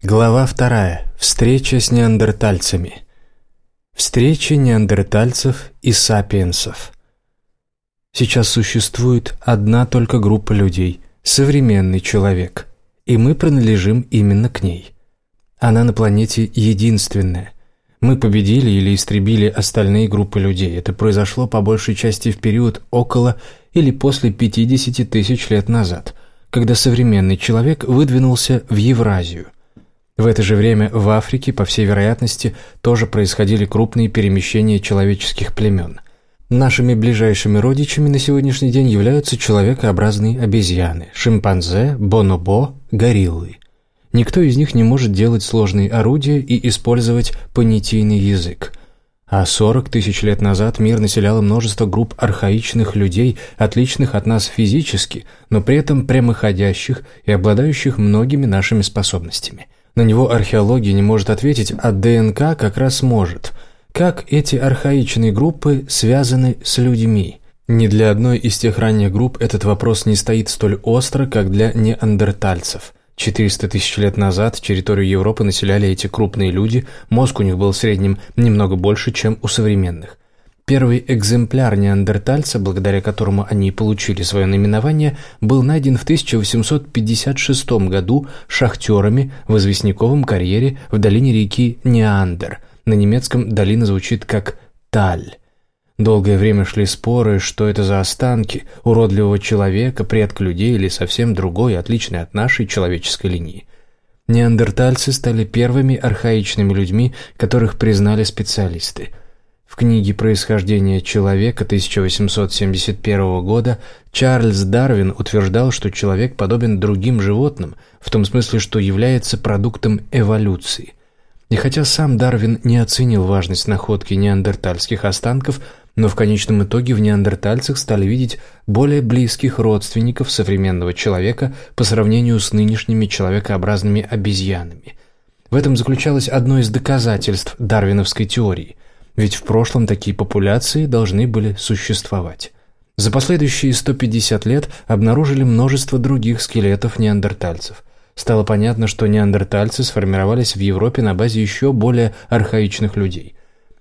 Глава вторая. Встреча с неандертальцами. Встреча неандертальцев и сапиенсов. Сейчас существует одна только группа людей – современный человек, и мы принадлежим именно к ней. Она на планете единственная. Мы победили или истребили остальные группы людей. Это произошло по большей части в период около или после 50 тысяч лет назад, когда современный человек выдвинулся в Евразию – в это же время в Африке, по всей вероятности, тоже происходили крупные перемещения человеческих племен. Нашими ближайшими родичами на сегодняшний день являются человекообразные обезьяны – шимпанзе, бонобо, гориллы. Никто из них не может делать сложные орудия и использовать понятийный язык. А 40 тысяч лет назад мир населяло множество групп архаичных людей, отличных от нас физически, но при этом прямоходящих и обладающих многими нашими способностями – на него археология не может ответить, а ДНК как раз может. Как эти архаичные группы связаны с людьми? Ни для одной из тех ранних групп этот вопрос не стоит столь остро, как для неандертальцев. 400 тысяч лет назад территорию Европы населяли эти крупные люди, мозг у них был в среднем немного больше, чем у современных. Первый экземпляр неандертальца, благодаря которому они получили свое наименование, был найден в 1856 году шахтерами в известняковом карьере в долине реки Неандер. На немецком долина звучит как «таль». Долгое время шли споры, что это за останки уродливого человека, предка людей или совсем другой, отличный от нашей человеческой линии. Неандертальцы стали первыми архаичными людьми, которых признали специалисты – книге «Происхождение человека» 1871 года Чарльз Дарвин утверждал, что человек подобен другим животным, в том смысле, что является продуктом эволюции. И хотя сам Дарвин не оценил важность находки неандертальских останков, но в конечном итоге в неандертальцах стали видеть более близких родственников современного человека по сравнению с нынешними человекообразными обезьянами. В этом заключалось одно из доказательств дарвиновской теории – ведь в прошлом такие популяции должны были существовать. За последующие 150 лет обнаружили множество других скелетов неандертальцев. Стало понятно, что неандертальцы сформировались в Европе на базе еще более архаичных людей.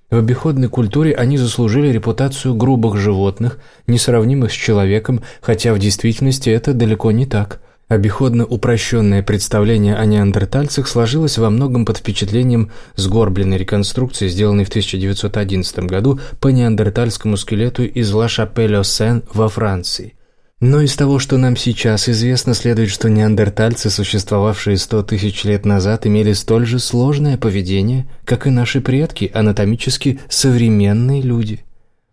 В обиходной культуре они заслужили репутацию грубых животных, несравнимых с человеком, хотя в действительности это далеко не так – Обиходно упрощенное представление о неандертальцах сложилось во многом под впечатлением сгорбленной реконструкции, сделанной в 1911 году по неандертальскому скелету из Ла-Шапель-О-Сен во Франции. Но из того, что нам сейчас известно, следует, что неандертальцы, существовавшие 100 тысяч лет назад, имели столь же сложное поведение, как и наши предки, анатомически современные люди.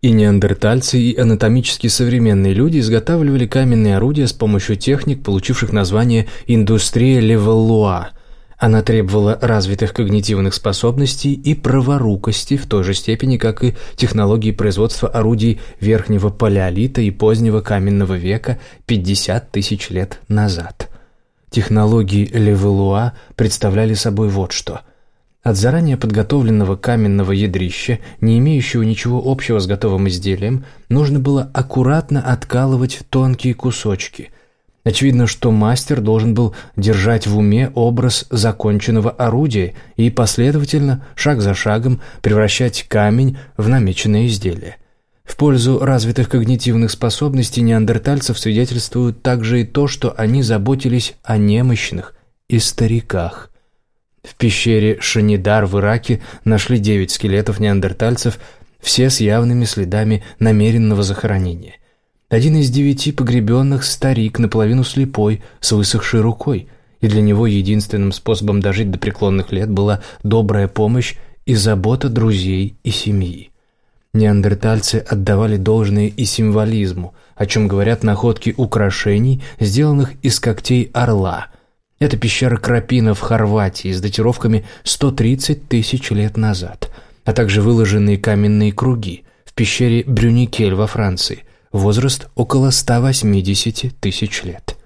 И неандертальцы, и анатомически современные люди изготавливали каменные орудия с помощью техник, получивших название «индустрия Левеллуа». Она требовала развитых когнитивных способностей и праворукости в той же степени, как и технологии производства орудий верхнего палеолита и позднего каменного века 50 тысяч лет назад. Технологии Левелуа представляли собой вот что – от заранее подготовленного каменного ядрища, не имеющего ничего общего с готовым изделием, нужно было аккуратно откалывать тонкие кусочки. Очевидно, что мастер должен был держать в уме образ законченного орудия и последовательно, шаг за шагом, превращать камень в намеченное изделие. В пользу развитых когнитивных способностей неандертальцев свидетельствует также и то, что они заботились о немощных и стариках – в пещере Шанидар в Ираке нашли девять скелетов неандертальцев, все с явными следами намеренного захоронения. Один из девяти погребенных – старик, наполовину слепой, с высохшей рукой, и для него единственным способом дожить до преклонных лет была добрая помощь и забота друзей и семьи. Неандертальцы отдавали должное и символизму, о чем говорят находки украшений, сделанных из когтей орла – это пещера Крапина в Хорватии с датировками 130 тысяч лет назад, а также выложенные каменные круги в пещере Брюникель во Франции, возраст около 180 тысяч лет.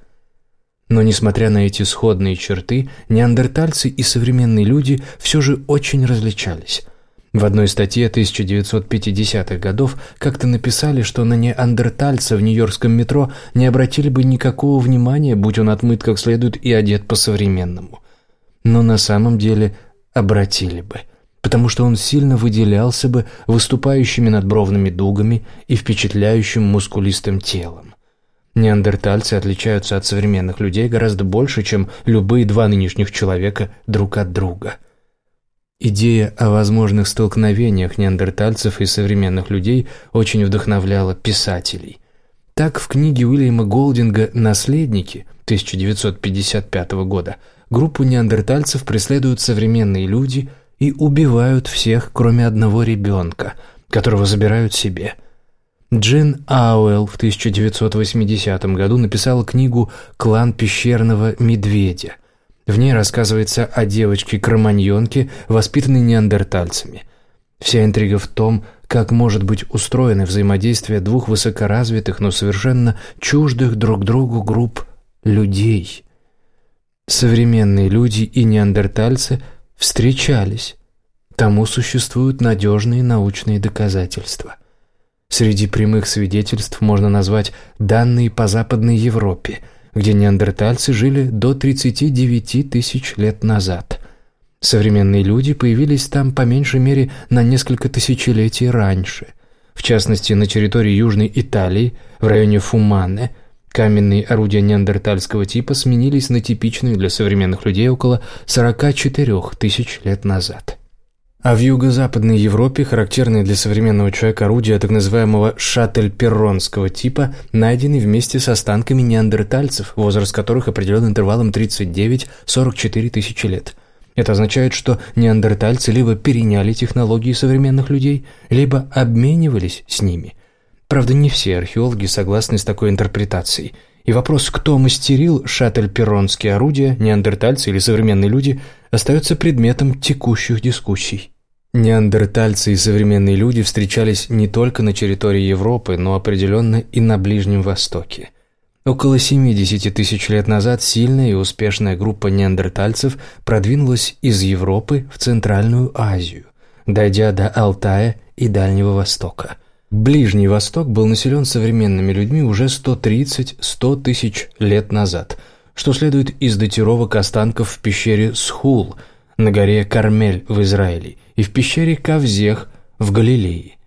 Но несмотря на эти сходные черты, неандертальцы и современные люди все же очень различались – в одной статье 1950-х годов как-то написали, что на неандертальца в нью-йоркском метро не обратили бы никакого внимания, будь он отмыт как следует и одет по-современному. но на самом деле обратили бы, потому что он сильно выделялся бы выступающими надбровными дугами и впечатляющим мускулистым телом. Неандертальцы отличаются от современных людей гораздо больше, чем любые два нынешних человека друг от друга. Идея о возможных столкновениях неандертальцев и современных людей очень вдохновляла писателей. Так в книге Уильяма Голдинга «Наследники» 1955 года группу неандертальцев преследуют современные люди и убивают всех, кроме одного ребенка, которого забирают себе – Джин Ауэлл в 1980 году написала книгу «Клан пещерного медведя». В ней рассказывается о девочке-кроманьонке, воспитанной неандертальцами. Вся интрига в том, как может быть устроено взаимодействие двух высокоразвитых, но совершенно чуждых друг другу групп людей. Современные люди и неандертальцы встречались. Тому существуют надежные научные доказательства – Среди прямых свидетельств можно назвать данные по Западной Европе, где неандертальцы жили до 39 тысяч лет назад. Современные люди появились там по меньшей мере на несколько тысячелетий раньше. В частности, на территории Южной Италии, в районе Фумане, каменные орудия неандертальского типа сменились на типичные для современных людей около 44 тысяч лет назад. А в юго-западной Европе характерные для современного человека орудия так называемого шаттель-перронского типа найдены вместе с останками неандертальцев, возраст которых определен интервалом 39-44 тысячи лет. Это означает, что неандертальцы либо переняли технологии современных людей, либо обменивались с ними. Правда, не все археологи согласны с такой интерпретацией. И вопрос, кто мастерил шаттель-перронские орудия, неандертальцы или современные люди – остается предметом текущих дискуссий. Неандертальцы и современные люди встречались не только на территории Европы, но определенно и на Ближнем Востоке. Около 70 тысяч лет назад сильная и успешная группа неандертальцев продвинулась из Европы в Центральную Азию, дойдя до Алтая и Дальнего Востока. Ближний Восток был населен современными людьми уже 130-100 тысяч лет назад – что следует из датировок останков в пещере Схул на горе Кармель в Израиле и в пещере Кавзех в Галилее.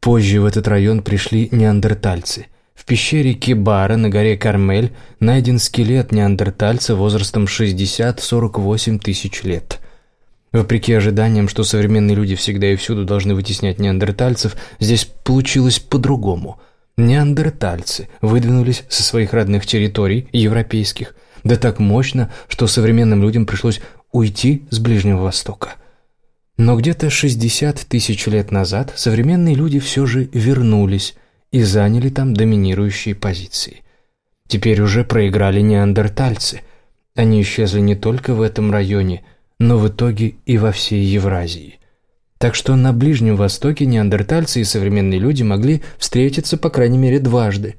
Позже в этот район пришли неандертальцы. В пещере Кибара на горе Кармель найден скелет неандертальца возрастом 60-48 тысяч лет. Вопреки ожиданиям, что современные люди всегда и всюду должны вытеснять неандертальцев, здесь получилось по-другому – Неандертальцы выдвинулись со своих родных территорий, европейских, да так мощно, что современным людям пришлось уйти с Ближнего Востока. Но где-то 60 тысяч лет назад современные люди все же вернулись и заняли там доминирующие позиции. Теперь уже проиграли неандертальцы. Они исчезли не только в этом районе, но в итоге и во всей Евразии. Так что на Ближнем Востоке неандертальцы и современные люди могли встретиться по крайней мере дважды.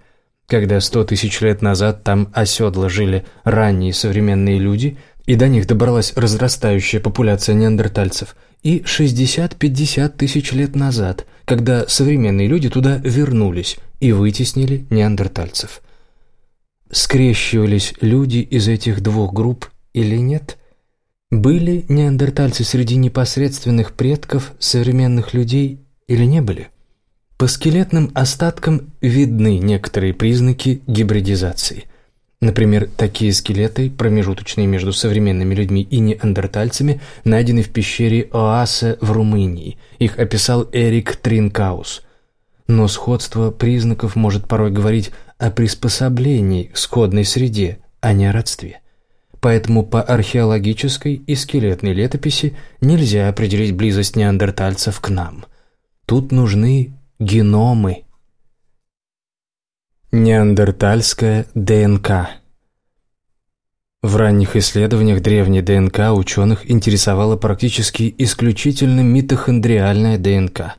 Когда сто тысяч лет назад там оседло жили ранние современные люди, и до них добралась разрастающая популяция неандертальцев, и 60-50 тысяч лет назад, когда современные люди туда вернулись и вытеснили неандертальцев. Скрещивались люди из этих двух групп или нет? Были неандертальцы среди непосредственных предков современных людей или не были? По скелетным остаткам видны некоторые признаки гибридизации. Например, такие скелеты, промежуточные между современными людьми и неандертальцами, найдены в пещере Оаса в Румынии. Их описал Эрик Тринкаус. Но сходство признаков может порой говорить о приспособлении к сходной среде, а не о родстве поэтому по археологической и скелетной летописи нельзя определить близость неандертальцев к нам. Тут нужны геномы. Неандертальская ДНК В ранних исследованиях древней ДНК ученых интересовала практически исключительно митохондриальная ДНК.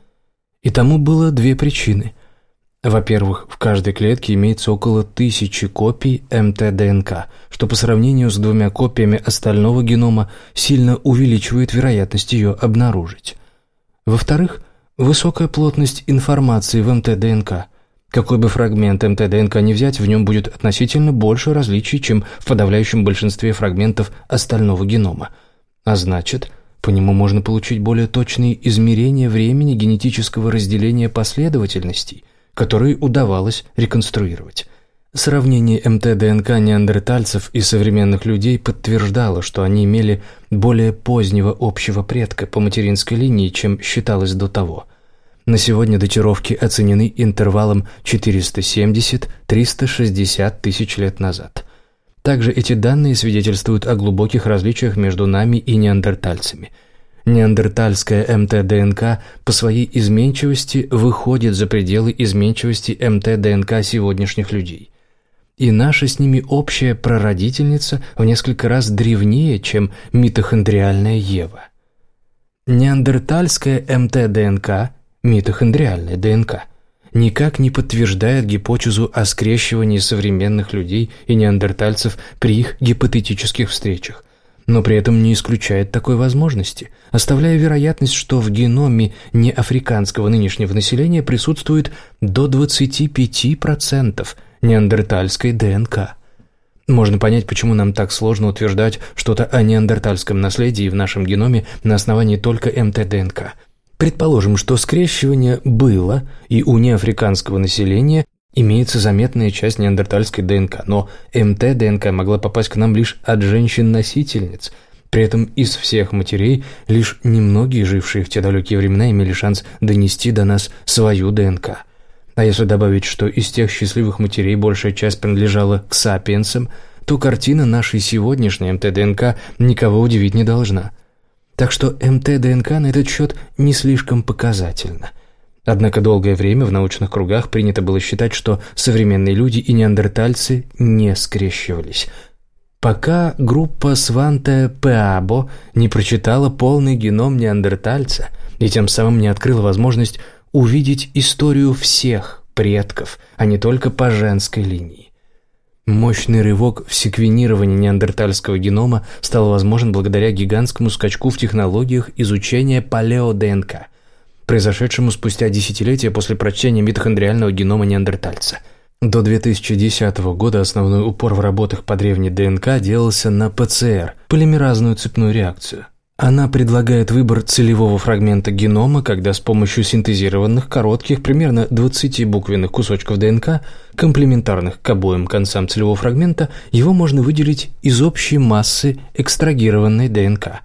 И тому было две причины – во-первых, в каждой клетке имеется около тысячи копий МТ-ДНК, что по сравнению с двумя копиями остального генома сильно увеличивает вероятность ее обнаружить. Во-вторых, высокая плотность информации в МТ-ДНК Какой бы фрагмент МТ-ДНК не взять, в нем будет относительно больше различий, чем в подавляющем большинстве фрагментов остального генома. А значит, по нему можно получить более точные измерения времени генетического разделения последовательностей, которые удавалось реконструировать. Сравнение МТ-ДНК неандертальцев и современных людей подтверждало, что они имели более позднего общего предка по материнской линии, чем считалось до того. На сегодня датировки оценены интервалом 470-360 тысяч лет назад. Также эти данные свидетельствуют о глубоких различиях между нами и неандертальцами – Неандертальская МТ-ДНК по своей изменчивости выходит за пределы изменчивости МТ-ДНК сегодняшних людей и наша с ними общая прародительница в несколько раз древнее, чем митохондриальная Ева. Неандертальская МТ-ДНК, митохондриальная ДНК, никак не подтверждает гипотезу о скрещивании современных людей и неандертальцев при их гипотетических встречах, но при этом не исключает такой возможности, оставляя вероятность, что в геноме неафриканского нынешнего населения присутствует до 25% неандертальской ДНК. Можно понять, почему нам так сложно утверждать что-то о неандертальском наследии в нашем геноме на основании только МТ-ДНК. Предположим, что скрещивание было, и у неафриканского населения имеется заметная часть неандертальской ДНК, но МТ-ДНК могла попасть к нам лишь от женщин-носительниц. При этом из всех матерей лишь немногие, жившие в те далекие времена, имели шанс донести до нас свою ДНК – а если добавить, что из тех счастливых матерей большая часть принадлежала к сапиенсам, то картина нашей сегодняшней МТ-ДНК никого удивить не должна. Так что МТ-ДНК на этот счет не слишком показательна. Однако долгое время в научных кругах принято было считать, что современные люди и неандертальцы не скрещивались. Пока группа Сванте Пеабо не прочитала полный геном неандертальца и тем самым не открыла возможность увидеть историю всех предков, а не только по женской линии. Мощный рывок в секвенировании неандертальского генома стал возможен благодаря гигантскому скачку в технологиях изучения палео-ДНК, произошедшему спустя десятилетия после прочтения митохондриального генома неандертальца. До 2010 года основной упор в работах по древней ДНК делался на ПЦР – полимеразную цепную реакцию. Она предлагает выбор целевого фрагмента генома, когда с помощью синтезированных коротких, примерно 20 буквенных кусочков ДНК, комплементарных к обоим концам целевого фрагмента, его можно выделить из общей массы экстрагированной ДНК,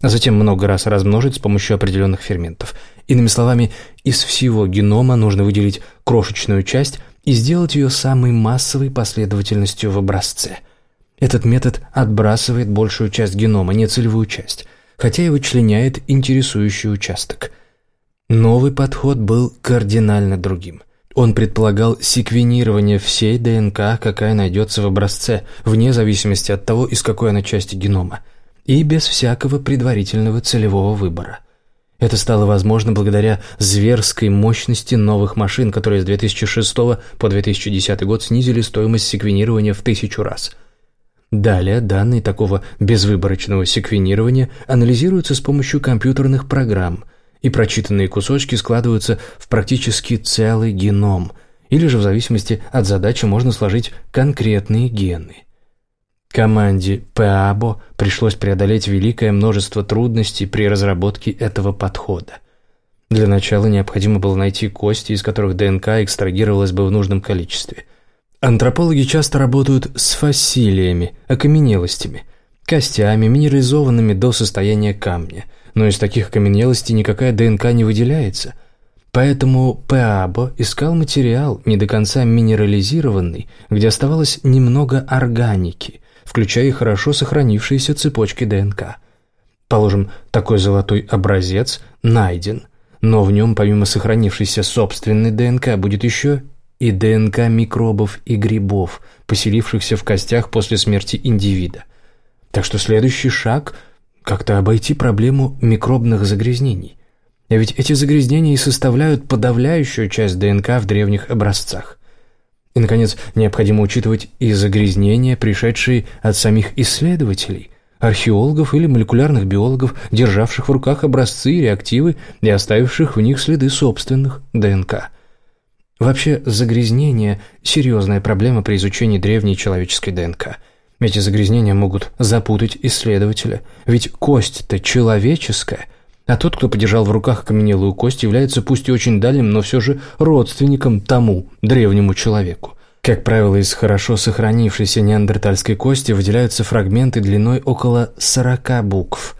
а затем много раз размножить с помощью определенных ферментов. Иными словами, из всего генома нужно выделить крошечную часть и сделать ее самой массовой последовательностью в образце. Этот метод отбрасывает большую часть генома, не целевую часть – хотя и вычленяет интересующий участок. Новый подход был кардинально другим. Он предполагал секвенирование всей ДНК, какая найдется в образце, вне зависимости от того, из какой она части генома, и без всякого предварительного целевого выбора. Это стало возможно благодаря зверской мощности новых машин, которые с 2006 по 2010 год снизили стоимость секвенирования в тысячу раз – Далее данные такого безвыборочного секвенирования анализируются с помощью компьютерных программ, и прочитанные кусочки складываются в практически целый геном, или же в зависимости от задачи можно сложить конкретные гены. Команде ПАБО пришлось преодолеть великое множество трудностей при разработке этого подхода. Для начала необходимо было найти кости, из которых ДНК экстрагировалась бы в нужном количестве – Антропологи часто работают с фасилиями, окаменелостями, костями, минерализованными до состояния камня, но из таких окаменелостей никакая ДНК не выделяется. Поэтому Пеабо искал материал, не до конца минерализированный, где оставалось немного органики, включая и хорошо сохранившиеся цепочки ДНК. Положим, такой золотой образец найден, но в нем помимо сохранившейся собственной ДНК будет еще и ДНК микробов и грибов, поселившихся в костях после смерти индивида. Так что следующий шаг – как-то обойти проблему микробных загрязнений. А ведь эти загрязнения и составляют подавляющую часть ДНК в древних образцах. И, наконец, необходимо учитывать и загрязнения, пришедшие от самих исследователей, археологов или молекулярных биологов, державших в руках образцы и реактивы и оставивших в них следы собственных ДНК – Вообще, загрязнение – серьезная проблема при изучении древней человеческой ДНК. Эти загрязнения могут запутать исследователя, ведь кость-то человеческая, а тот, кто подержал в руках окаменелую кость, является пусть и очень дальним, но все же родственником тому древнему человеку. Как правило, из хорошо сохранившейся неандертальской кости выделяются фрагменты длиной около 40 букв,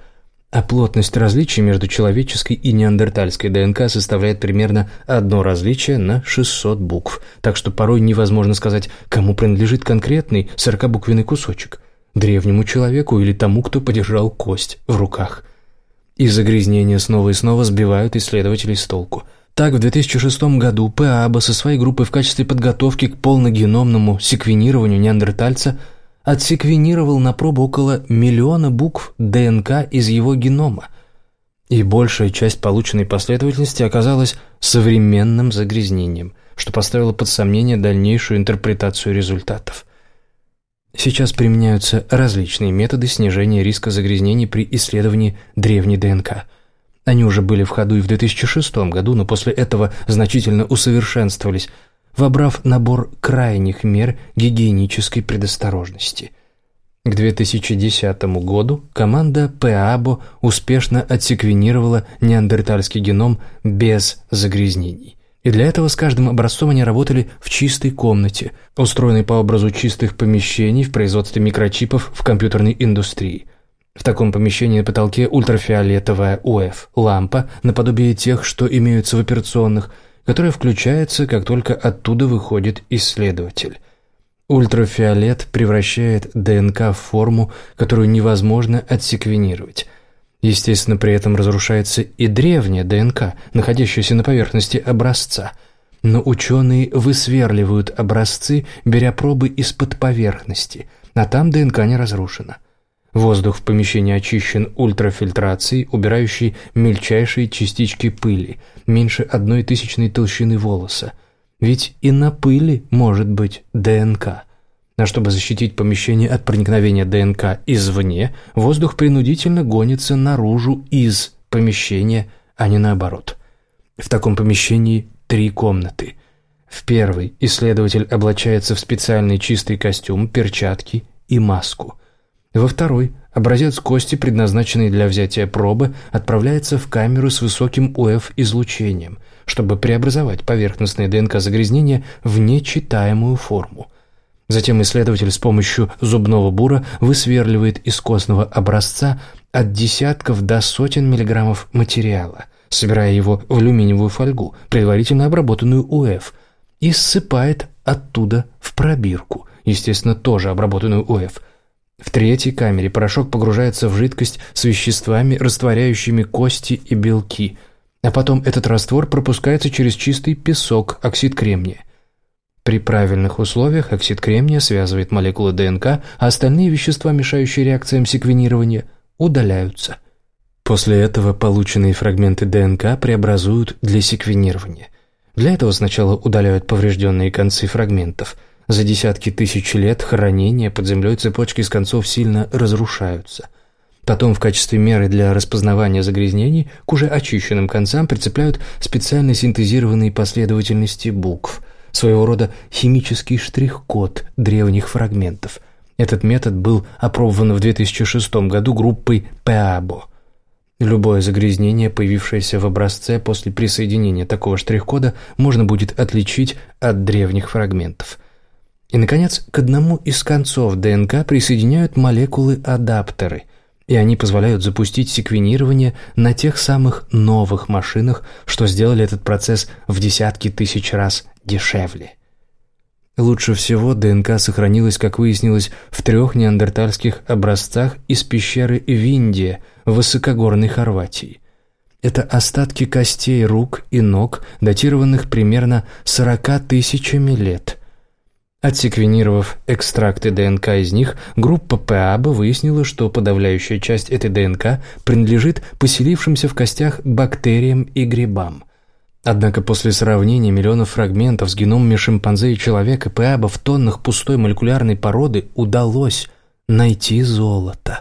а плотность различий между человеческой и неандертальской ДНК составляет примерно одно различие на 600 букв, так что порой невозможно сказать, кому принадлежит конкретный 40-буквенный кусочек – древнему человеку или тому, кто подержал кость в руках. И загрязнения снова и снова сбивают исследователей с толку – так, в 2006 году ПАБА со своей группой в качестве подготовки к полногеномному секвенированию неандертальца отсеквенировал на пробу около миллиона букв ДНК из его генома. И большая часть полученной последовательности оказалась современным загрязнением, что поставило под сомнение дальнейшую интерпретацию результатов. Сейчас применяются различные методы снижения риска загрязнений при исследовании древней ДНК – они уже были в ходу и в 2006 году, но после этого значительно усовершенствовались, вобрав набор крайних мер гигиенической предосторожности. К 2010 году команда ПАБО успешно отсеквенировала неандертальский геном без загрязнений. И для этого с каждым образцом они работали в чистой комнате, устроенной по образу чистых помещений в производстве микрочипов в компьютерной индустрии. В таком помещении на потолке ультрафиолетовая УФ лампа, наподобие тех, что имеются в операционных, которая включается, как только оттуда выходит исследователь. Ультрафиолет превращает ДНК в форму, которую невозможно отсеквенировать. Естественно, при этом разрушается и древняя ДНК, находящаяся на поверхности образца. Но ученые высверливают образцы, беря пробы из-под поверхности, а там ДНК не разрушена. Воздух в помещении очищен ультрафильтрацией, убирающей мельчайшие частички пыли, меньше одной тысячной толщины волоса. Ведь и на пыли может быть ДНК. А чтобы защитить помещение от проникновения ДНК извне, воздух принудительно гонится наружу из помещения, а не наоборот. В таком помещении три комнаты. В первой исследователь облачается в специальный чистый костюм, перчатки и маску – во второй образец кости, предназначенный для взятия пробы, отправляется в камеру с высоким УФ-излучением, чтобы преобразовать поверхностное ДНК-загрязнение в нечитаемую форму. Затем исследователь с помощью зубного бура высверливает из костного образца от десятков до сотен миллиграммов материала, собирая его в алюминиевую фольгу, предварительно обработанную УФ, и ссыпает оттуда в пробирку, естественно, тоже обработанную УФ – в третьей камере порошок погружается в жидкость с веществами, растворяющими кости и белки, а потом этот раствор пропускается через чистый песок, оксид кремния. При правильных условиях оксид кремния связывает молекулы ДНК, а остальные вещества, мешающие реакциям секвенирования, удаляются. После этого полученные фрагменты ДНК преобразуют для секвенирования. Для этого сначала удаляют поврежденные концы фрагментов – за десятки тысяч лет хранения под землей цепочки из концов сильно разрушаются. Потом в качестве меры для распознавания загрязнений к уже очищенным концам прицепляют специально синтезированные последовательности букв, своего рода химический штрих-код древних фрагментов. Этот метод был опробован в 2006 году группой ПАБО. Любое загрязнение, появившееся в образце после присоединения такого штрих-кода, можно будет отличить от древних фрагментов – и, наконец, к одному из концов ДНК присоединяют молекулы-адаптеры, и они позволяют запустить секвенирование на тех самых новых машинах, что сделали этот процесс в десятки тысяч раз дешевле. Лучше всего ДНК сохранилась, как выяснилось, в трех неандертальских образцах из пещеры Виндия в высокогорной Хорватии. Это остатки костей рук и ног, датированных примерно 40 тысячами лет – Отсеквенировав экстракты ДНК из них, группа ПАБ выяснила, что подавляющая часть этой ДНК принадлежит поселившимся в костях бактериям и грибам. Однако после сравнения миллионов фрагментов с геномами шимпанзе и человека ПАБа в тоннах пустой молекулярной породы удалось найти золото.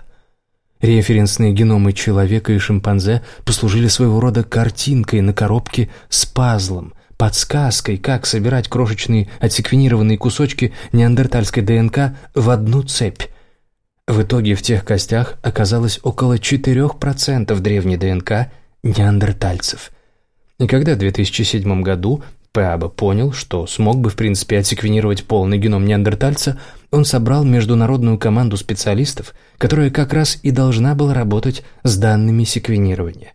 Референсные геномы человека и шимпанзе послужили своего рода картинкой на коробке с пазлом – подсказкой, как собирать крошечные отсеквенированные кусочки неандертальской ДНК в одну цепь. В итоге в тех костях оказалось около 4% древней ДНК неандертальцев. И когда в 2007 году Пеаба понял, что смог бы в принципе отсеквенировать полный геном неандертальца, он собрал международную команду специалистов, которая как раз и должна была работать с данными секвенирования.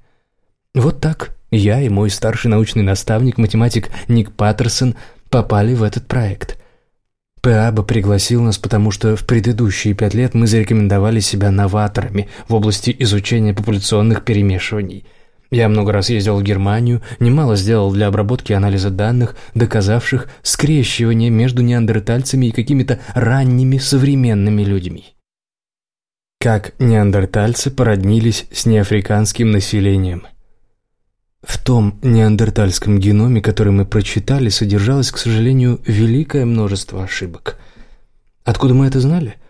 Вот так я и мой старший научный наставник, математик Ник Паттерсон, попали в этот проект. Пеаба пригласил нас, потому что в предыдущие пять лет мы зарекомендовали себя новаторами в области изучения популяционных перемешиваний – я много раз ездил в Германию, немало сделал для обработки и анализа данных, доказавших скрещивание между неандертальцами и какими-то ранними современными людьми. Как неандертальцы породнились с неафриканским населением. В том неандертальском геноме, который мы прочитали, содержалось, к сожалению, великое множество ошибок. Откуда мы это знали? –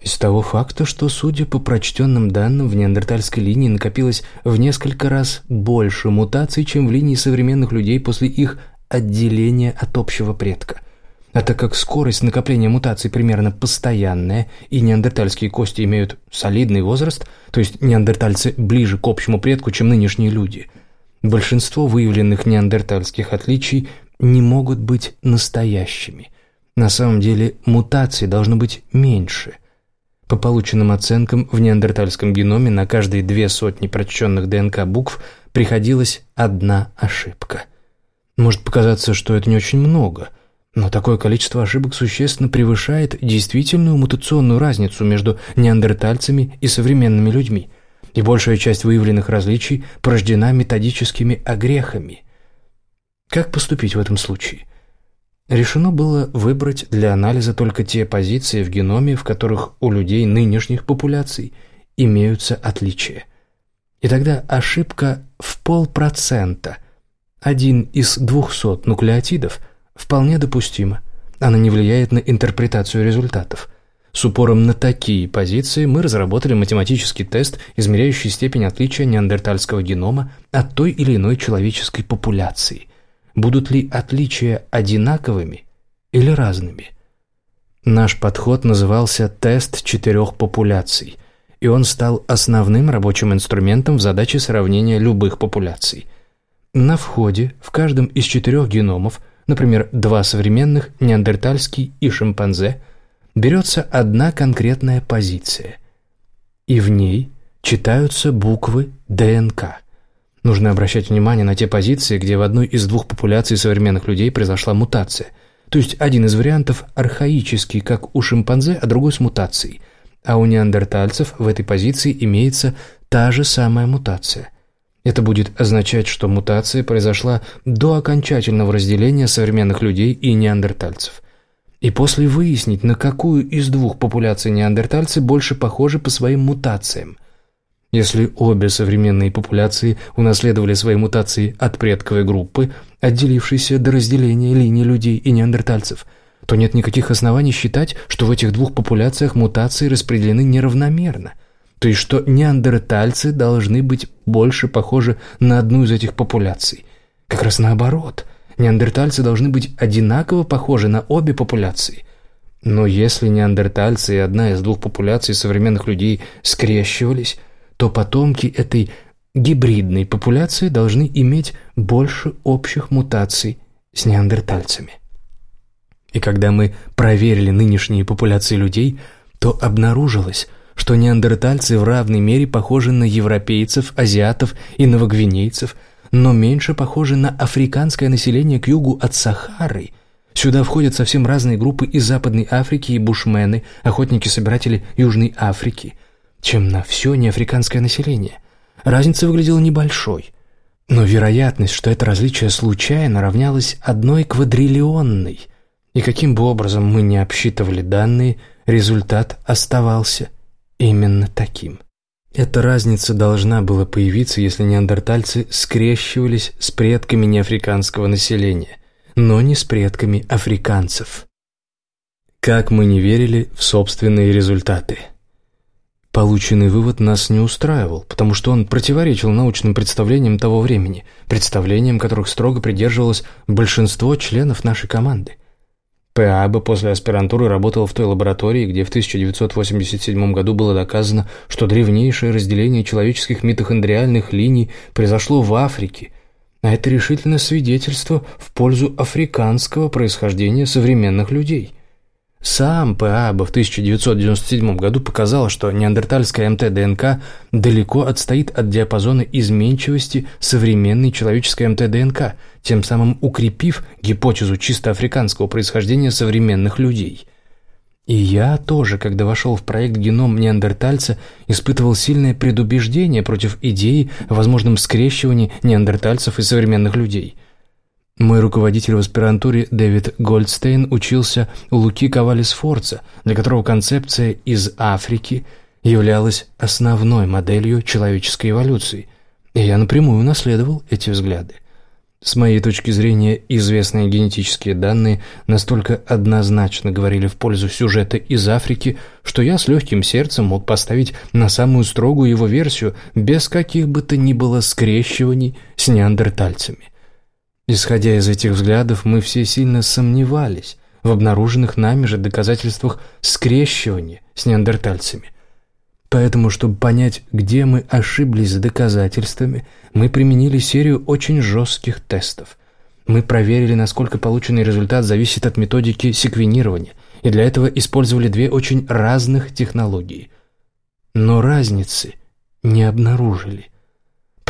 из того факта, что, судя по прочтенным данным, в неандертальской линии накопилось в несколько раз больше мутаций, чем в линии современных людей после их отделения от общего предка. А так как скорость накопления мутаций примерно постоянная, и неандертальские кости имеют солидный возраст, то есть неандертальцы ближе к общему предку, чем нынешние люди, большинство выявленных неандертальских отличий не могут быть настоящими. На самом деле мутаций должно быть меньше – по полученным оценкам, в неандертальском геноме на каждые две сотни прочтенных ДНК букв приходилась одна ошибка. Может показаться, что это не очень много, но такое количество ошибок существенно превышает действительную мутационную разницу между неандертальцами и современными людьми, и большая часть выявленных различий порождена методическими огрехами. Как поступить в этом случае? Решено было выбрать для анализа только те позиции в геноме, в которых у людей нынешних популяций имеются отличия. И тогда ошибка в полпроцента, один из двухсот нуклеотидов, вполне допустима. Она не влияет на интерпретацию результатов. С упором на такие позиции мы разработали математический тест, измеряющий степень отличия неандертальского генома от той или иной человеческой популяции. Будут ли отличия одинаковыми или разными? Наш подход назывался «тест четырех популяций», и он стал основным рабочим инструментом в задаче сравнения любых популяций. На входе в каждом из четырех геномов, например, два современных, неандертальский и шимпанзе, берется одна конкретная позиция, и в ней читаются буквы ДНК – Нужно обращать внимание на те позиции, где в одной из двух популяций современных людей произошла мутация. То есть один из вариантов архаический, как у шимпанзе, а другой с мутацией. А у неандертальцев в этой позиции имеется та же самая мутация. Это будет означать, что мутация произошла до окончательного разделения современных людей и неандертальцев. И после выяснить, на какую из двух популяций неандертальцы больше похожи по своим мутациям – если обе современные популяции унаследовали свои мутации от предковой группы, отделившейся до разделения линии людей и неандертальцев, то нет никаких оснований считать, что в этих двух популяциях мутации распределены неравномерно. То есть, что неандертальцы должны быть больше похожи на одну из этих популяций. Как раз наоборот. Неандертальцы должны быть одинаково похожи на обе популяции. Но если неандертальцы и одна из двух популяций современных людей скрещивались, то потомки этой гибридной популяции должны иметь больше общих мутаций с неандертальцами. И когда мы проверили нынешние популяции людей, то обнаружилось, что неандертальцы в равной мере похожи на европейцев, азиатов и новогвинейцев, но меньше похожи на африканское население к югу от Сахары. Сюда входят совсем разные группы из Западной Африки и бушмены, охотники-собиратели Южной Африки – чем на все неафриканское население. Разница выглядела небольшой, но вероятность, что это различие случайно, равнялась одной квадриллионной. И каким бы образом мы ни обсчитывали данные, результат оставался именно таким. Эта разница должна была появиться, если неандертальцы скрещивались с предками неафриканского населения, но не с предками африканцев. Как мы не верили в собственные результаты – Полученный вывод нас не устраивал, потому что он противоречил научным представлениям того времени, представлениям которых строго придерживалось большинство членов нашей команды. Паба после аспирантуры работал в той лаборатории, где в 1987 году было доказано, что древнейшее разделение человеческих митохондриальных линий произошло в Африке, а это решительное свидетельство в пользу африканского происхождения современных людей – сам ПАБ в 1997 году показал, что неандертальская МТ-ДНК далеко отстоит от диапазона изменчивости современной человеческой МТ-ДНК, тем самым укрепив гипотезу чисто африканского происхождения современных людей. И я тоже, когда вошел в проект «Геном неандертальца», испытывал сильное предубеждение против идеи о возможном скрещивании неандертальцев и современных людей – мой руководитель в аспирантуре Дэвид Гольдстейн учился у Луки Кавалис-Форца, для которого концепция «из Африки» являлась основной моделью человеческой эволюции, и я напрямую наследовал эти взгляды. С моей точки зрения, известные генетические данные настолько однозначно говорили в пользу сюжета из Африки, что я с легким сердцем мог поставить на самую строгую его версию без каких бы то ни было скрещиваний с неандертальцами. Исходя из этих взглядов, мы все сильно сомневались в обнаруженных нами же доказательствах скрещивания с неандертальцами. Поэтому, чтобы понять, где мы ошиблись с доказательствами, мы применили серию очень жестких тестов. Мы проверили, насколько полученный результат зависит от методики секвенирования, и для этого использовали две очень разных технологии. Но разницы не обнаружили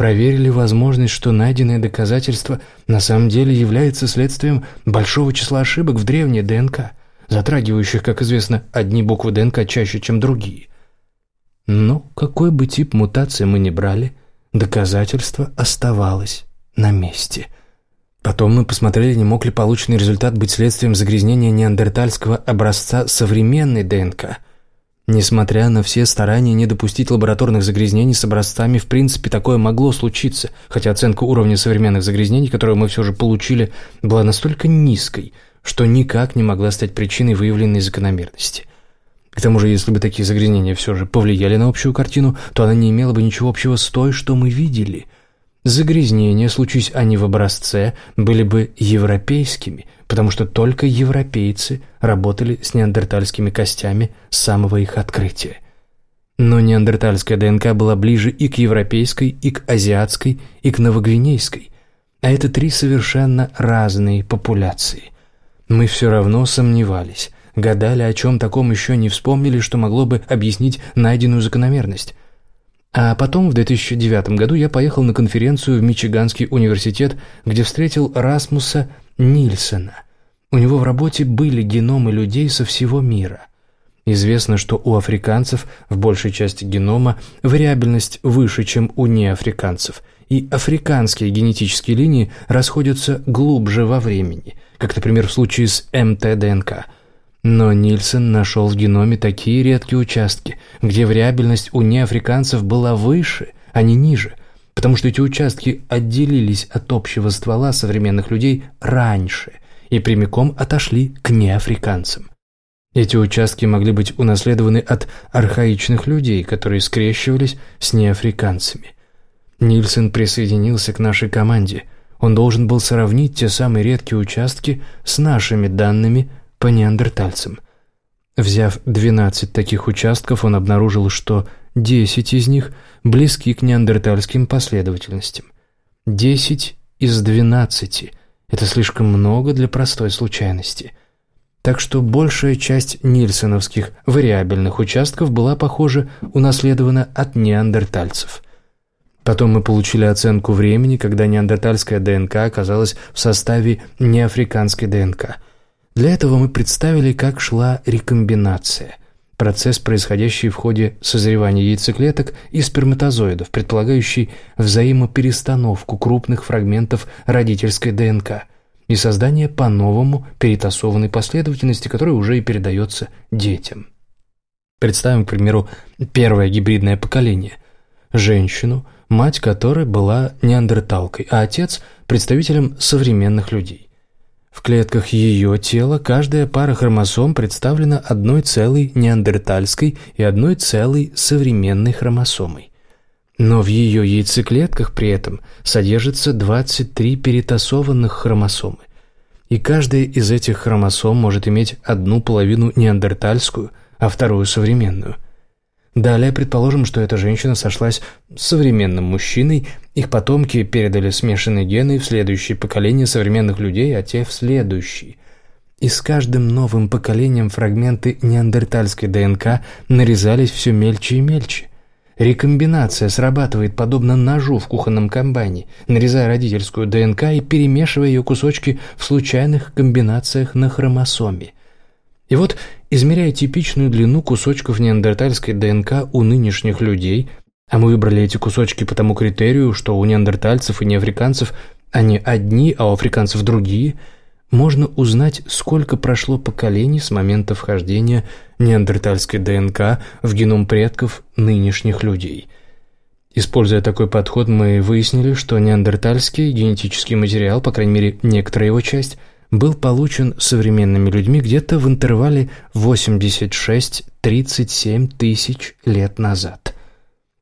проверили возможность, что найденное доказательство на самом деле является следствием большого числа ошибок в древней ДНК, затрагивающих, как известно, одни буквы ДНК чаще, чем другие. Но какой бы тип мутации мы ни брали, доказательство оставалось на месте. Потом мы посмотрели, не мог ли полученный результат быть следствием загрязнения неандертальского образца современной ДНК – Несмотря на все старания не допустить лабораторных загрязнений с образцами, в принципе, такое могло случиться, хотя оценка уровня современных загрязнений, которую мы все же получили, была настолько низкой, что никак не могла стать причиной выявленной закономерности. К тому же, если бы такие загрязнения все же повлияли на общую картину, то она не имела бы ничего общего с той, что мы видели – Загрязнения, случись они в образце, были бы европейскими, потому что только европейцы работали с неандертальскими костями с самого их открытия. Но неандертальская ДНК была ближе и к европейской, и к азиатской, и к новогвинейской. А это три совершенно разные популяции. Мы все равно сомневались, гадали, о чем таком еще не вспомнили, что могло бы объяснить найденную закономерность. А потом, в 2009 году, я поехал на конференцию в Мичиганский университет, где встретил Расмуса Нильсена. У него в работе были геномы людей со всего мира. Известно, что у африканцев в большей части генома вариабельность выше, чем у неафриканцев, и африканские генетические линии расходятся глубже во времени, как, например, в случае с МТ-ДНК – но Нильсон нашел в геноме такие редкие участки, где вариабельность у неафриканцев была выше, а не ниже, потому что эти участки отделились от общего ствола современных людей раньше и прямиком отошли к неафриканцам. Эти участки могли быть унаследованы от архаичных людей, которые скрещивались с неафриканцами. Нильсон присоединился к нашей команде. Он должен был сравнить те самые редкие участки с нашими данными по неандертальцам. Взяв 12 таких участков, он обнаружил, что 10 из них близки к неандертальским последовательностям. 10 из 12 – это слишком много для простой случайности. Так что большая часть нильсоновских вариабельных участков была, похоже, унаследована от неандертальцев – Потом мы получили оценку времени, когда неандертальская ДНК оказалась в составе неафриканской ДНК – для этого мы представили, как шла рекомбинация – процесс, происходящий в ходе созревания яйцеклеток и сперматозоидов, предполагающий взаимоперестановку крупных фрагментов родительской ДНК и создание по-новому перетасованной последовательности, которая уже и передается детям. Представим, к примеру, первое гибридное поколение – женщину, мать которой была неандерталкой, а отец – представителем современных людей. В клетках ее тела каждая пара хромосом представлена одной целой неандертальской и одной целой современной хромосомой. Но в ее яйцеклетках при этом содержится 23 перетасованных хромосомы. И каждая из этих хромосом может иметь одну половину неандертальскую, а вторую современную – Далее предположим, что эта женщина сошлась с современным мужчиной, их потомки передали смешанные гены в следующее поколение современных людей, а те в следующий. И с каждым новым поколением фрагменты неандертальской ДНК нарезались все мельче и мельче. Рекомбинация срабатывает подобно ножу в кухонном комбайне, нарезая родительскую ДНК и перемешивая ее кусочки в случайных комбинациях на хромосоме. И вот Измеряя типичную длину кусочков неандертальской ДНК у нынешних людей, а мы выбрали эти кусочки по тому критерию, что у неандертальцев и неафриканцев они одни, а у африканцев другие, можно узнать, сколько прошло поколений с момента вхождения неандертальской ДНК в геном предков нынешних людей. Используя такой подход, мы выяснили, что неандертальский генетический материал, по крайней мере, некоторая его часть – был получен современными людьми где-то в интервале 86-37 тысяч лет назад.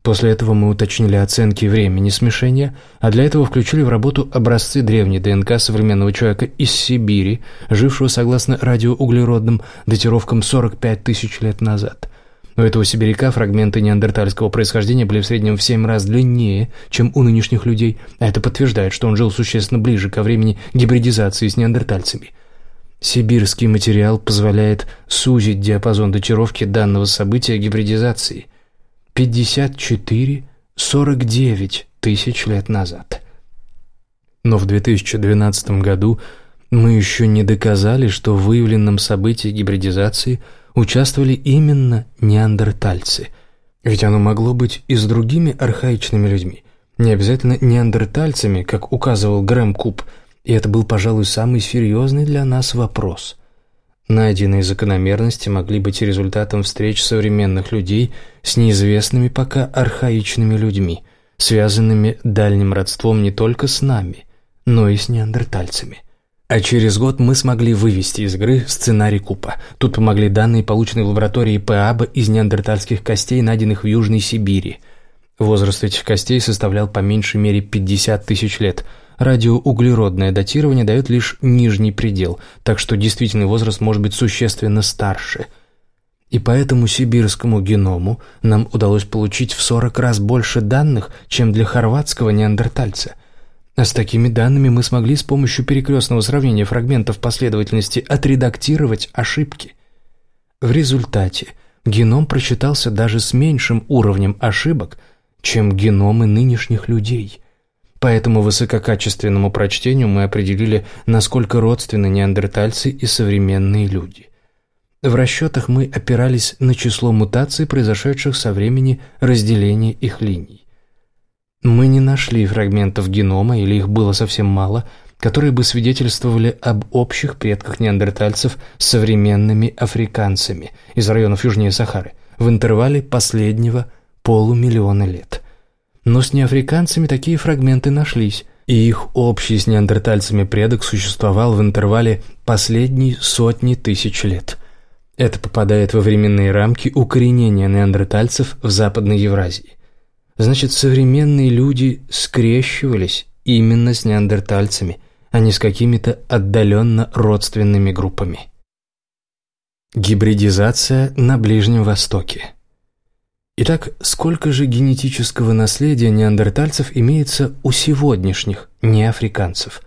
После этого мы уточнили оценки времени смешения, а для этого включили в работу образцы древней ДНК современного человека из Сибири, жившего согласно радиоуглеродным датировкам 45 тысяч лет назад – у этого сибиряка фрагменты неандертальского происхождения были в среднем в семь раз длиннее, чем у нынешних людей, а это подтверждает, что он жил существенно ближе ко времени гибридизации с неандертальцами. Сибирский материал позволяет сузить диапазон датировки данного события гибридизации. 54-49 тысяч лет назад. Но в 2012 году мы еще не доказали, что в выявленном событии гибридизации – участвовали именно неандертальцы. Ведь оно могло быть и с другими архаичными людьми, не обязательно неандертальцами, как указывал Грэм Куб, и это был, пожалуй, самый серьезный для нас вопрос. Найденные закономерности могли быть результатом встреч современных людей с неизвестными пока архаичными людьми, связанными дальним родством не только с нами, но и с неандертальцами. А через год мы смогли вывести из игры сценарий Купа. Тут помогли данные, полученные в лаборатории ПАБа из неандертальских костей, найденных в Южной Сибири. Возраст этих костей составлял по меньшей мере 50 тысяч лет. Радиоуглеродное датирование дает лишь нижний предел, так что действительный возраст может быть существенно старше. И по этому сибирскому геному нам удалось получить в 40 раз больше данных, чем для хорватского неандертальца – с такими данными мы смогли с помощью перекрестного сравнения фрагментов последовательности отредактировать ошибки. В результате геном прочитался даже с меньшим уровнем ошибок, чем геномы нынешних людей. По этому высококачественному прочтению мы определили, насколько родственны неандертальцы и современные люди. В расчетах мы опирались на число мутаций, произошедших со времени разделения их линий. Мы не нашли фрагментов генома, или их было совсем мало, которые бы свидетельствовали об общих предках неандертальцев с современными африканцами из районов южнее Сахары в интервале последнего полумиллиона лет. Но с неафриканцами такие фрагменты нашлись, и их общий с неандертальцами предок существовал в интервале последней сотни тысяч лет. Это попадает во временные рамки укоренения неандертальцев в Западной Евразии. Значит, современные люди скрещивались именно с неандертальцами, а не с какими-то отдаленно родственными группами. Гибридизация на Ближнем Востоке Итак, сколько же генетического наследия неандертальцев имеется у сегодняшних неафриканцев?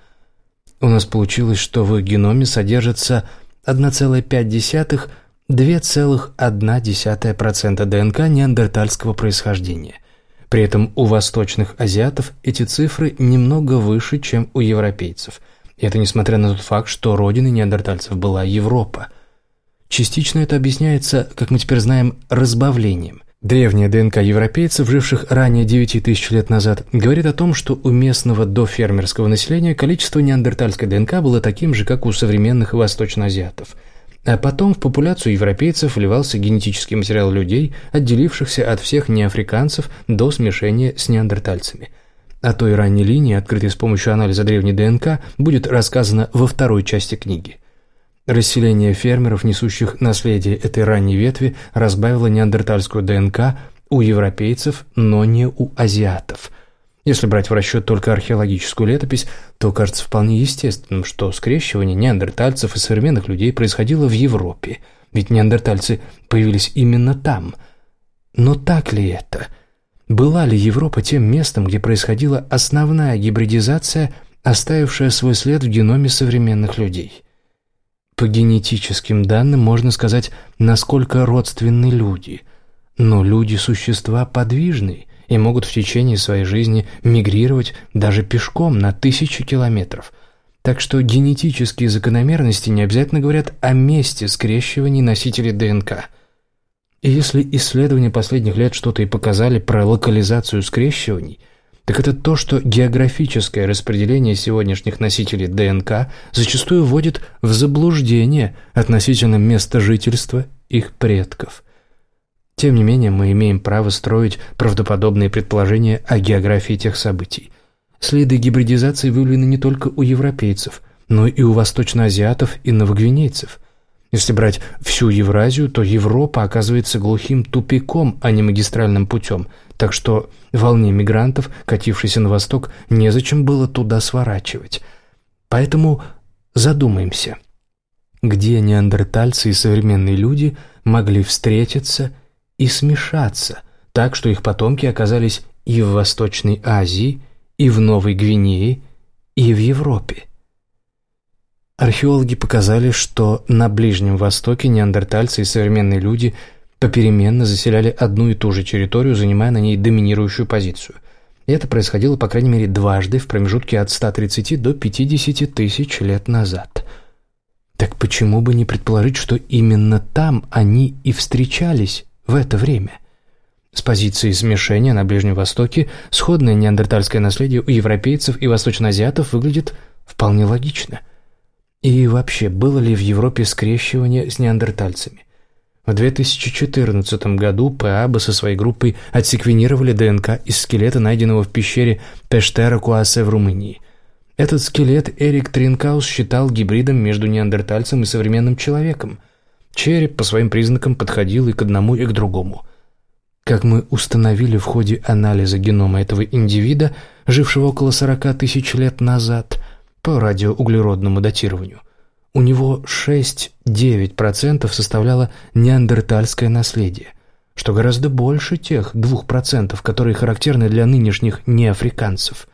У нас получилось, что в их геноме содержится 1,5-2,1% ДНК неандертальского происхождения – при этом у восточных азиатов эти цифры немного выше, чем у европейцев. И это несмотря на тот факт, что родиной неандертальцев была Европа. Частично это объясняется, как мы теперь знаем, разбавлением. Древняя ДНК европейцев, живших ранее 9 тысяч лет назад, говорит о том, что у местного дофермерского населения количество неандертальской ДНК было таким же, как у современных восточноазиатов – а потом в популяцию европейцев вливался генетический материал людей, отделившихся от всех неафриканцев до смешения с неандертальцами. О той ранней линии, открытой с помощью анализа древней ДНК, будет рассказано во второй части книги. Расселение фермеров, несущих наследие этой ранней ветви, разбавило неандертальскую ДНК у европейцев, но не у азиатов. Если брать в расчет только археологическую летопись, то кажется вполне естественным, что скрещивание неандертальцев и современных людей происходило в Европе, ведь неандертальцы появились именно там. Но так ли это? Была ли Европа тем местом, где происходила основная гибридизация, оставившая свой след в геноме современных людей? По генетическим данным можно сказать, насколько родственны люди. Но люди – существа подвижные и могут в течение своей жизни мигрировать даже пешком на тысячи километров. Так что генетические закономерности не обязательно говорят о месте скрещивания носителей ДНК. И если исследования последних лет что-то и показали про локализацию скрещиваний – так это то, что географическое распределение сегодняшних носителей ДНК зачастую вводит в заблуждение относительно места жительства их предков. Тем не менее, мы имеем право строить правдоподобные предположения о географии тех событий. Следы гибридизации выявлены не только у европейцев, но и у восточноазиатов и новогвинейцев. Если брать всю Евразию, то Европа оказывается глухим тупиком, а не магистральным путем, так что волне мигрантов, катившейся на восток, незачем было туда сворачивать. Поэтому задумаемся, где неандертальцы и современные люди могли встретиться и смешаться, так что их потомки оказались и в Восточной Азии, и в Новой Гвинее, и в Европе. Археологи показали, что на Ближнем Востоке неандертальцы и современные люди – попеременно заселяли одну и ту же территорию, занимая на ней доминирующую позицию. И это происходило, по крайней мере, дважды в промежутке от 130 до 50 тысяч лет назад. Так почему бы не предположить, что именно там они и встречались в это время? С позиции смешения на Ближнем Востоке сходное неандертальское наследие у европейцев и восточноазиатов выглядит вполне логично. И вообще, было ли в Европе скрещивание с неандертальцами? В 2014 году ПАБы со своей группой отсеквенировали ДНК из скелета, найденного в пещере Пештера Куасе в Румынии. Этот скелет Эрик Тринкаус считал гибридом между неандертальцем и современным человеком. Череп по своим признакам подходил и к одному, и к другому. Как мы установили в ходе анализа генома этого индивида, жившего около 40 тысяч лет назад, по радиоуглеродному датированию – у него 6-9% составляло неандертальское наследие, что гораздо больше тех 2%, которые характерны для нынешних неафриканцев.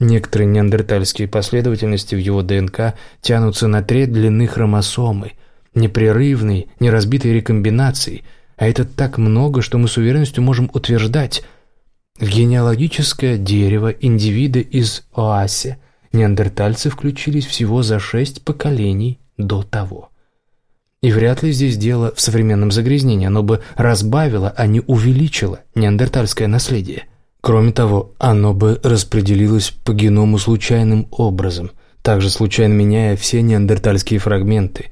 Некоторые неандертальские последовательности в его ДНК тянутся на треть длины хромосомы, непрерывной, неразбитой рекомбинацией, а это так много, что мы с уверенностью можем утверждать, генеалогическое дерево индивида из Оасе – неандертальцы включились всего за шесть поколений до того. И вряд ли здесь дело в современном загрязнении, оно бы разбавило, а не увеличило неандертальское наследие. Кроме того, оно бы распределилось по геному случайным образом, также случайно меняя все неандертальские фрагменты,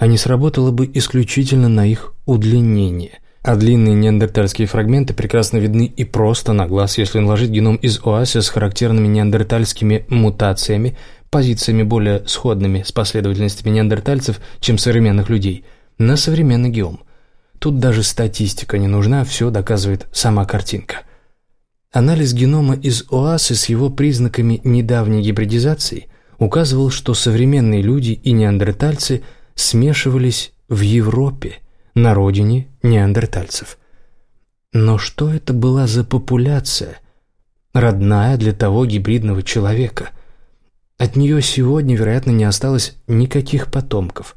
а не сработало бы исключительно на их удлинение – а длинные неандертальские фрагменты прекрасно видны и просто на глаз, если наложить геном из оасия с характерными неандертальскими мутациями, позициями более сходными с последовательностями неандертальцев, чем современных людей, на современный геом. Тут даже статистика не нужна, все доказывает сама картинка. Анализ генома из ОАСы с его признаками недавней гибридизации указывал, что современные люди и неандертальцы смешивались в Европе – на родине неандертальцев. Но что это была за популяция, родная для того гибридного человека? От нее сегодня, вероятно, не осталось никаких потомков,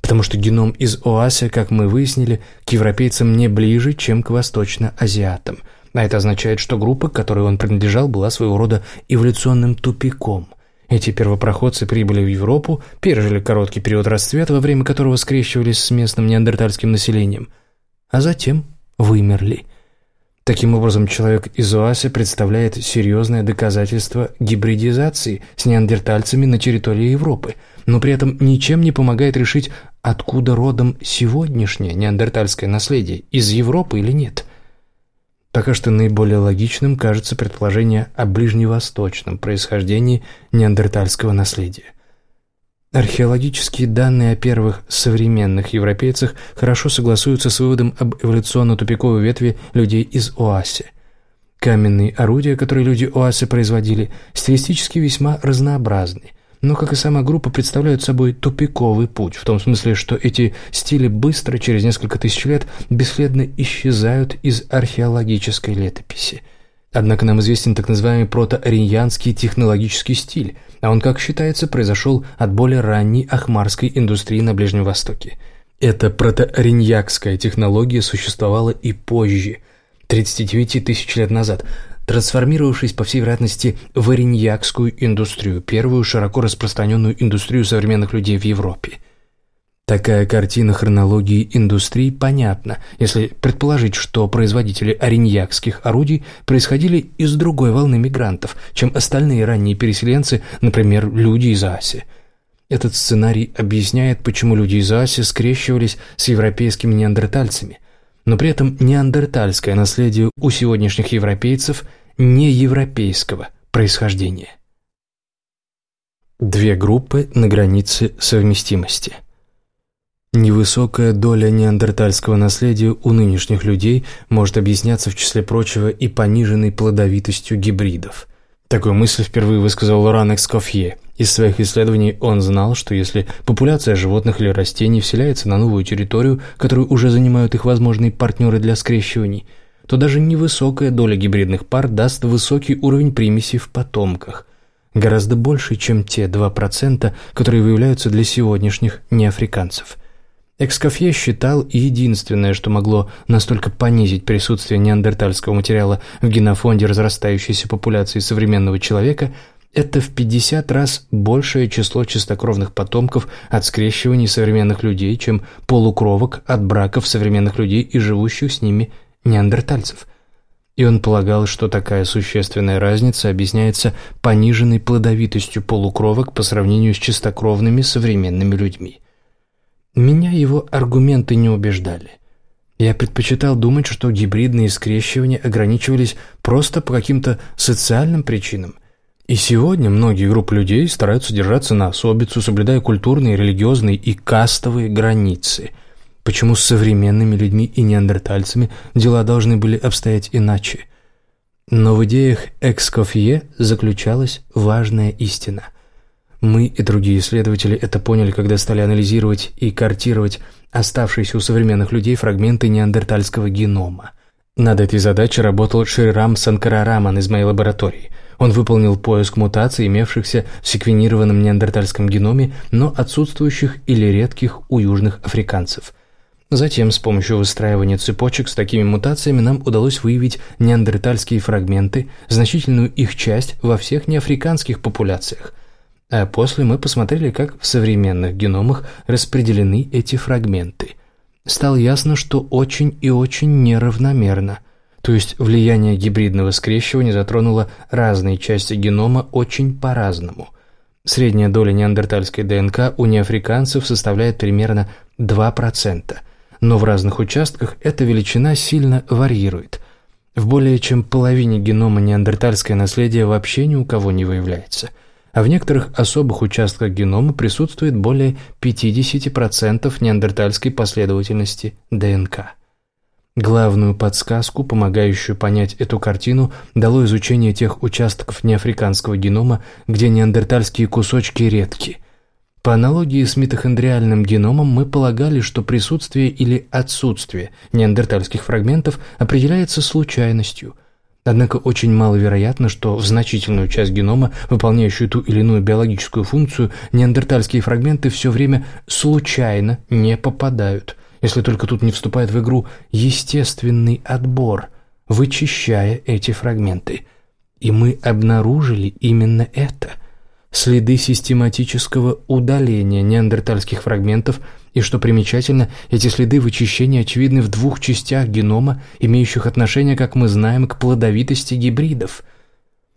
потому что геном из Оасия, как мы выяснили, к европейцам не ближе, чем к восточно-азиатам, а это означает, что группа, к которой он принадлежал, была своего рода эволюционным тупиком – эти первопроходцы прибыли в Европу, пережили короткий период расцвета, во время которого скрещивались с местным неандертальским населением, а затем вымерли. Таким образом, человек из Оаси представляет серьезное доказательство гибридизации с неандертальцами на территории Европы, но при этом ничем не помогает решить, откуда родом сегодняшнее неандертальское наследие, из Европы или нет – Пока что наиболее логичным кажется предположение о ближневосточном происхождении неандертальского наследия. Археологические данные о первых современных европейцах хорошо согласуются с выводом об эволюционно-тупиковой ветви людей из Оаси. Каменные орудия, которые люди Оаси производили, стилистически весьма разнообразны, но, как и сама группа, представляют собой тупиковый путь, в том смысле, что эти стили быстро, через несколько тысяч лет, бесследно исчезают из археологической летописи. Однако нам известен так называемый протоариянский технологический стиль, а он, как считается, произошел от более ранней ахмарской индустрии на Ближнем Востоке. Эта протоариньякская технология существовала и позже, 39 тысяч лет назад, трансформировавшись, по всей вероятности, в ариньякскую индустрию, первую широко распространенную индустрию современных людей в Европе. Такая картина хронологии индустрии понятна, если предположить, что производители ариньякских орудий происходили из другой волны мигрантов, чем остальные ранние переселенцы, например, люди из Асии. Этот сценарий объясняет, почему люди из Асии скрещивались с европейскими неандертальцами, но при этом неандертальское наследие у сегодняшних европейцев не европейского происхождения. Две группы на границе совместимости – Невысокая доля неандертальского наследия у нынешних людей может объясняться, в числе прочего, и пониженной плодовитостью гибридов. Такую мысль впервые высказал Лоран Экскофье. Из своих исследований он знал, что если популяция животных или растений вселяется на новую территорию, которую уже занимают их возможные партнеры для скрещиваний, то даже невысокая доля гибридных пар даст высокий уровень примесей в потомках, гораздо больше, чем те 2%, которые выявляются для сегодняшних неафриканцев – Экскофье считал единственное, что могло настолько понизить присутствие неандертальского материала в генофонде разрастающейся популяции современного человека, это в 50 раз большее число чистокровных потомков от скрещиваний современных людей, чем полукровок от браков современных людей и живущих с ними неандертальцев. И он полагал, что такая существенная разница объясняется пониженной плодовитостью полукровок по сравнению с чистокровными современными людьми. Меня его аргументы не убеждали. Я предпочитал думать, что гибридные скрещивания ограничивались просто по каким-то социальным причинам. И сегодня многие группы людей стараются держаться на особицу, соблюдая культурные, религиозные и кастовые границы. Почему с современными людьми и неандертальцами дела должны были обстоять иначе? Но в идеях Экскофье заключалась важная истина – мы и другие исследователи это поняли, когда стали анализировать и картировать оставшиеся у современных людей фрагменты неандертальского генома. Над этой задачей работал Шрирам Санкарараман из моей лаборатории. Он выполнил поиск мутаций, имевшихся в секвенированном неандертальском геноме, но отсутствующих или редких у южных африканцев. Затем с помощью выстраивания цепочек с такими мутациями нам удалось выявить неандертальские фрагменты, значительную их часть во всех неафриканских популяциях – а после мы посмотрели, как в современных геномах распределены эти фрагменты. Стало ясно, что очень и очень неравномерно. То есть влияние гибридного скрещивания затронуло разные части генома очень по-разному. Средняя доля неандертальской ДНК у неафриканцев составляет примерно 2%, но в разных участках эта величина сильно варьирует. В более чем половине генома неандертальское наследие вообще ни у кого не выявляется – а в некоторых особых участках генома присутствует более 50% неандертальской последовательности ДНК. Главную подсказку, помогающую понять эту картину, дало изучение тех участков неафриканского генома, где неандертальские кусочки редки. По аналогии с митохондриальным геномом мы полагали, что присутствие или отсутствие неандертальских фрагментов определяется случайностью – Однако очень маловероятно, что в значительную часть генома, выполняющую ту или иную биологическую функцию, неандертальские фрагменты все время случайно не попадают, если только тут не вступает в игру естественный отбор, вычищая эти фрагменты. И мы обнаружили именно это – следы систематического удаления неандертальских фрагментов и, что примечательно, эти следы вычищения очевидны в двух частях генома, имеющих отношение, как мы знаем, к плодовитости гибридов.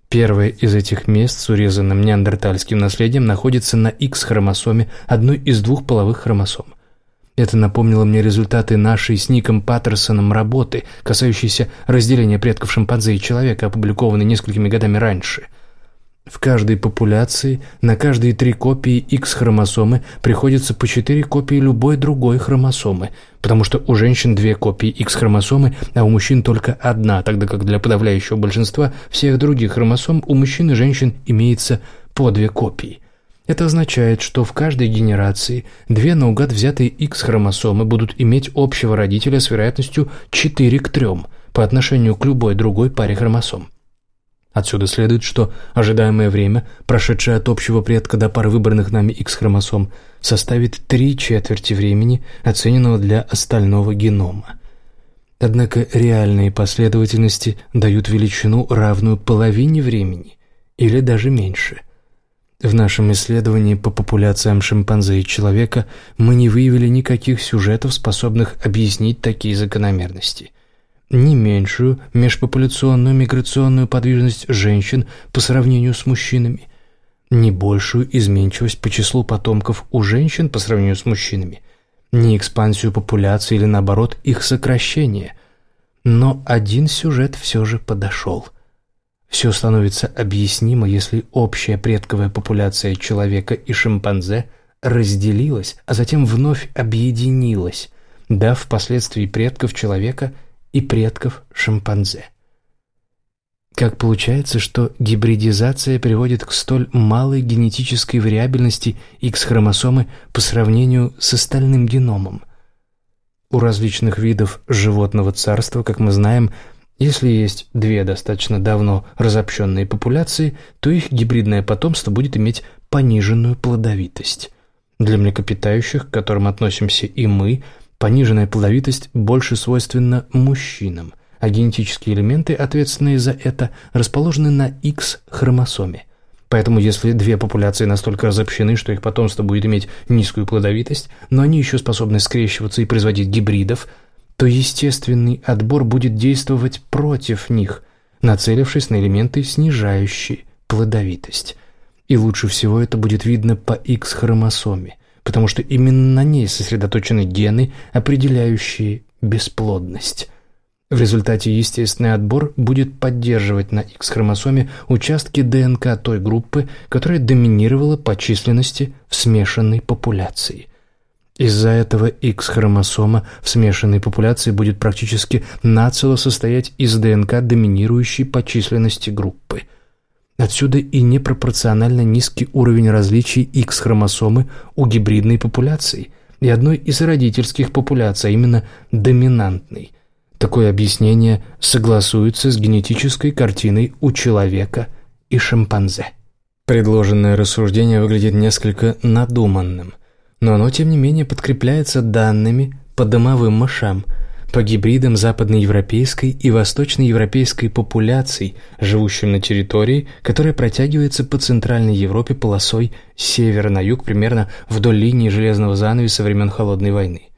Первое из этих мест с урезанным неандертальским наследием находится на X-хромосоме одной из двух половых хромосом. Это напомнило мне результаты нашей с Ником Паттерсоном работы, касающейся разделения предков шимпанзе и человека, опубликованной несколькими годами раньше. В каждой популяции на каждые три копии X-хромосомы приходится по четыре копии любой другой хромосомы, потому что у женщин две копии X-хромосомы, а у мужчин только одна, тогда как для подавляющего большинства всех других хромосом у мужчин и женщин имеется по две копии – это означает, что в каждой генерации две наугад взятые X-хромосомы будут иметь общего родителя с вероятностью 4 к 3 по отношению к любой другой паре хромосом. Отсюда следует, что ожидаемое время, прошедшее от общего предка до пары выбранных нами X-хромосом, составит три четверти времени, оцененного для остального генома. Однако реальные последовательности дают величину, равную половине времени, или даже меньше – в нашем исследовании по популяциям шимпанзе и человека мы не выявили никаких сюжетов, способных объяснить такие закономерности. Ни меньшую межпопуляционную миграционную подвижность женщин по сравнению с мужчинами, ни большую изменчивость по числу потомков у женщин по сравнению с мужчинами, ни экспансию популяции или, наоборот, их сокращение. Но один сюжет все же подошел – все становится объяснимо, если общая предковая популяция человека и шимпанзе разделилась, а затем вновь объединилась, дав впоследствии предков человека и предков шимпанзе. Как получается, что гибридизация приводит к столь малой генетической вариабельности X-хромосомы по сравнению с остальным геномом? У различных видов животного царства, как мы знаем, если есть две достаточно давно разобщенные популяции, то их гибридное потомство будет иметь пониженную плодовитость. Для млекопитающих, к которым относимся и мы, пониженная плодовитость больше свойственна мужчинам, а генетические элементы, ответственные за это, расположены на X-хромосоме. Поэтому если две популяции настолько разобщены, что их потомство будет иметь низкую плодовитость, но они еще способны скрещиваться и производить гибридов – то естественный отбор будет действовать против них, нацелившись на элементы, снижающие плодовитость. И лучше всего это будет видно по X-хромосоме, потому что именно на ней сосредоточены гены, определяющие бесплодность. В результате естественный отбор будет поддерживать на X-хромосоме участки ДНК той группы, которая доминировала по численности в смешанной популяции. Из-за этого X-хромосома в смешанной популяции будет практически нацело состоять из ДНК доминирующей по численности группы. Отсюда и непропорционально низкий уровень различий X-хромосомы у гибридной популяции и одной из родительских популяций, а именно доминантной. Такое объяснение согласуется с генетической картиной у человека и шимпанзе. Предложенное рассуждение выглядит несколько надуманным но оно, тем не менее, подкрепляется данными по домовым мышам, по гибридам западноевропейской и восточноевропейской популяций, живущим на территории, которая протягивается по Центральной Европе полосой с севера на юг примерно вдоль линии железного занавеса времен Холодной войны.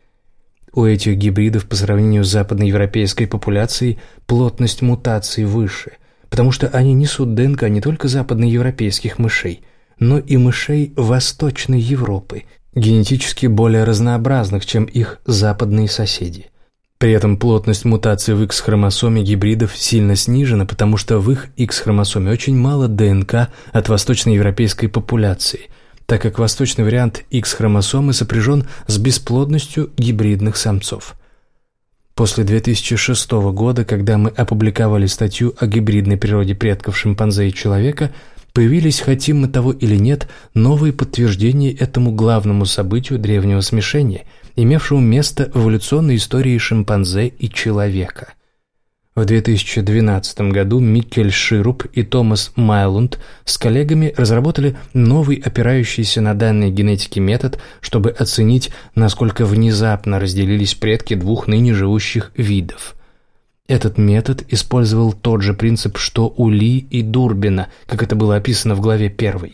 У этих гибридов по сравнению с западноевропейской популяцией плотность мутаций выше, потому что они несут ДНК не только западноевропейских мышей, но и мышей Восточной Европы, генетически более разнообразных, чем их западные соседи. При этом плотность мутаций в X-хромосоме гибридов сильно снижена, потому что в их X-хромосоме очень мало ДНК от восточноевропейской популяции, так как восточный вариант X-хромосомы сопряжен с бесплодностью гибридных самцов. После 2006 года, когда мы опубликовали статью о гибридной природе предков шимпанзе и человека – Появились, хотим мы того или нет, новые подтверждения этому главному событию древнего смешения, имевшему место в эволюционной истории шимпанзе и человека. В 2012 году Микель Шируп и Томас Майлунд с коллегами разработали новый опирающийся на данные генетики метод, чтобы оценить, насколько внезапно разделились предки двух ныне живущих видов – этот метод использовал тот же принцип, что у Ли и Дурбина, как это было описано в главе 1.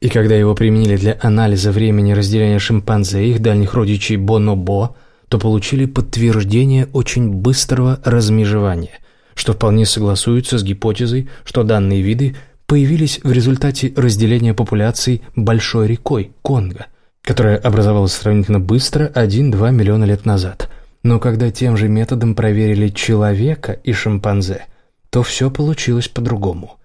И когда его применили для анализа времени разделения шимпанзе и их дальних родичей бонобо, то получили подтверждение очень быстрого размежевания, что вполне согласуется с гипотезой, что данные виды появились в результате разделения популяций большой рекой Конго. которая образовалась сравнительно быстро 1-2 миллиона лет назад. Но когда тем же методом проверили человека и шимпанзе, то все получилось по-другому.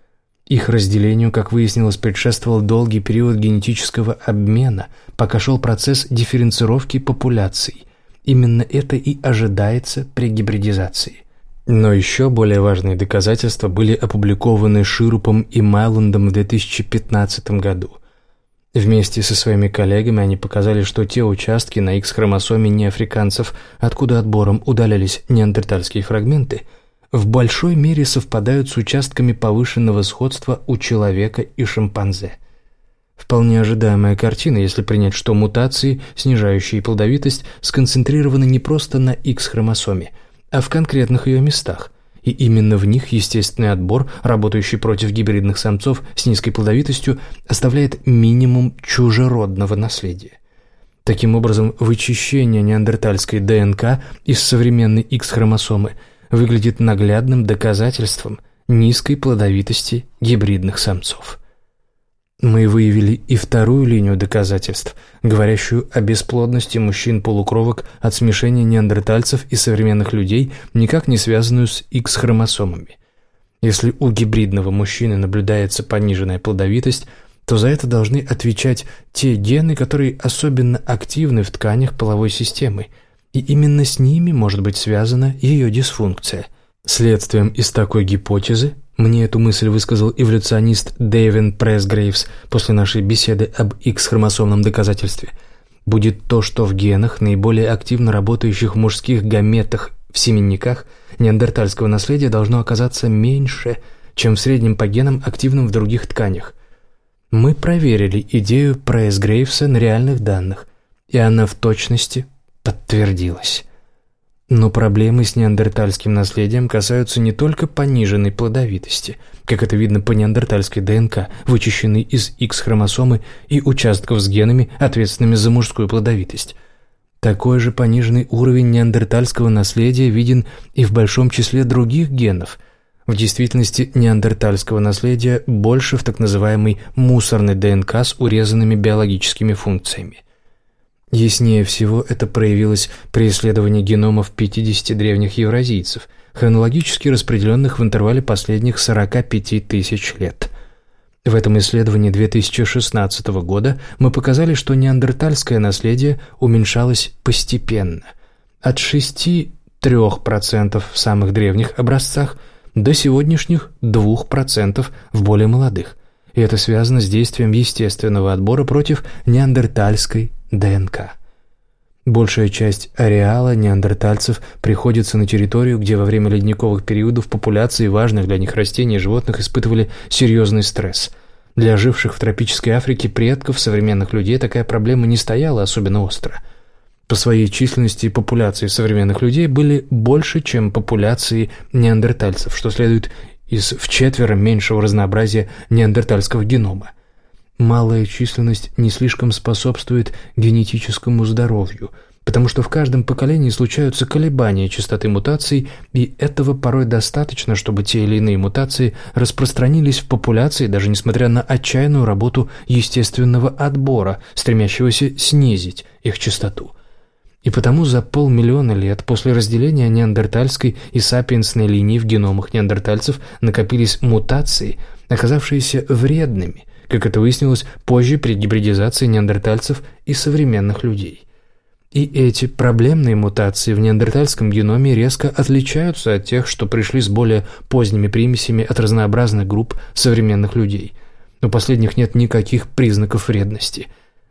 Их разделению, как выяснилось, предшествовал долгий период генетического обмена, пока шел процесс дифференцировки популяций. Именно это и ожидается при гибридизации. Но еще более важные доказательства были опубликованы Ширупом и Майландом в 2015 году. Вместе со своими коллегами они показали, что те участки на X-хромосоме неафриканцев, откуда отбором удалялись неандертальские фрагменты, в большой мере совпадают с участками повышенного сходства у человека и шимпанзе. Вполне ожидаемая картина, если принять, что мутации, снижающие плодовитость, сконцентрированы не просто на X-хромосоме – а в конкретных ее местах. И именно в них естественный отбор, работающий против гибридных самцов с низкой плодовитостью, оставляет минимум чужеродного наследия. Таким образом, вычищение неандертальской ДНК из современной X-хромосомы выглядит наглядным доказательством низкой плодовитости гибридных самцов. Мы выявили и вторую линию доказательств, говорящую о бесплодности мужчин-полукровок от смешения неандертальцев и современных людей, никак не связанную с X-хромосомами. Если у гибридного мужчины наблюдается пониженная плодовитость, то за это должны отвечать те гены, которые особенно активны в тканях половой системы, и именно с ними может быть связана ее дисфункция. Следствием из такой гипотезы мне эту мысль высказал эволюционист Дэвин Пресгрейвс после нашей беседы об X-хромосомном доказательстве. Будет то, что в генах, наиболее активно работающих мужских гаметах в семенниках, неандертальского наследия должно оказаться меньше, чем в среднем по генам, активным в других тканях. Мы проверили идею Пресгрейвса на реальных данных, и она в точности подтвердилась. Но проблемы с неандертальским наследием касаются не только пониженной плодовитости, как это видно по неандертальской ДНК, вычищенной из X-хромосомы и участков с генами, ответственными за мужскую плодовитость. Такой же пониженный уровень неандертальского наследия виден и в большом числе других генов. В действительности неандертальского наследия больше в так называемой мусорной ДНК с урезанными биологическими функциями. Яснее всего это проявилось при исследовании геномов 50 древних евразийцев, хронологически распределенных в интервале последних 45 тысяч лет. В этом исследовании 2016 года мы показали, что неандертальское наследие уменьшалось постепенно. От 6-3% в самых древних образцах до сегодняшних 2% в более молодых. И это связано с действием естественного отбора против неандертальской ДНК. Большая часть ареала неандертальцев приходится на территорию, где во время ледниковых периодов популяции важных для них растений и животных испытывали серьезный стресс. Для живших в тропической Африке предков современных людей такая проблема не стояла особенно остро. По своей численности популяции современных людей были больше, чем популяции неандертальцев, что следует из вчетверо меньшего разнообразия неандертальского генома. Малая численность не слишком способствует генетическому здоровью, потому что в каждом поколении случаются колебания частоты мутаций, и этого порой достаточно, чтобы те или иные мутации распространились в популяции, даже несмотря на отчаянную работу естественного отбора, стремящегося снизить их частоту. И потому за полмиллиона лет после разделения неандертальской и сапиенсной линии в геномах неандертальцев накопились мутации, оказавшиеся вредными – как это выяснилось позже при гибридизации неандертальцев и современных людей. И эти проблемные мутации в неандертальском геноме резко отличаются от тех, что пришли с более поздними примесями от разнообразных групп современных людей. У последних нет никаких признаков вредности.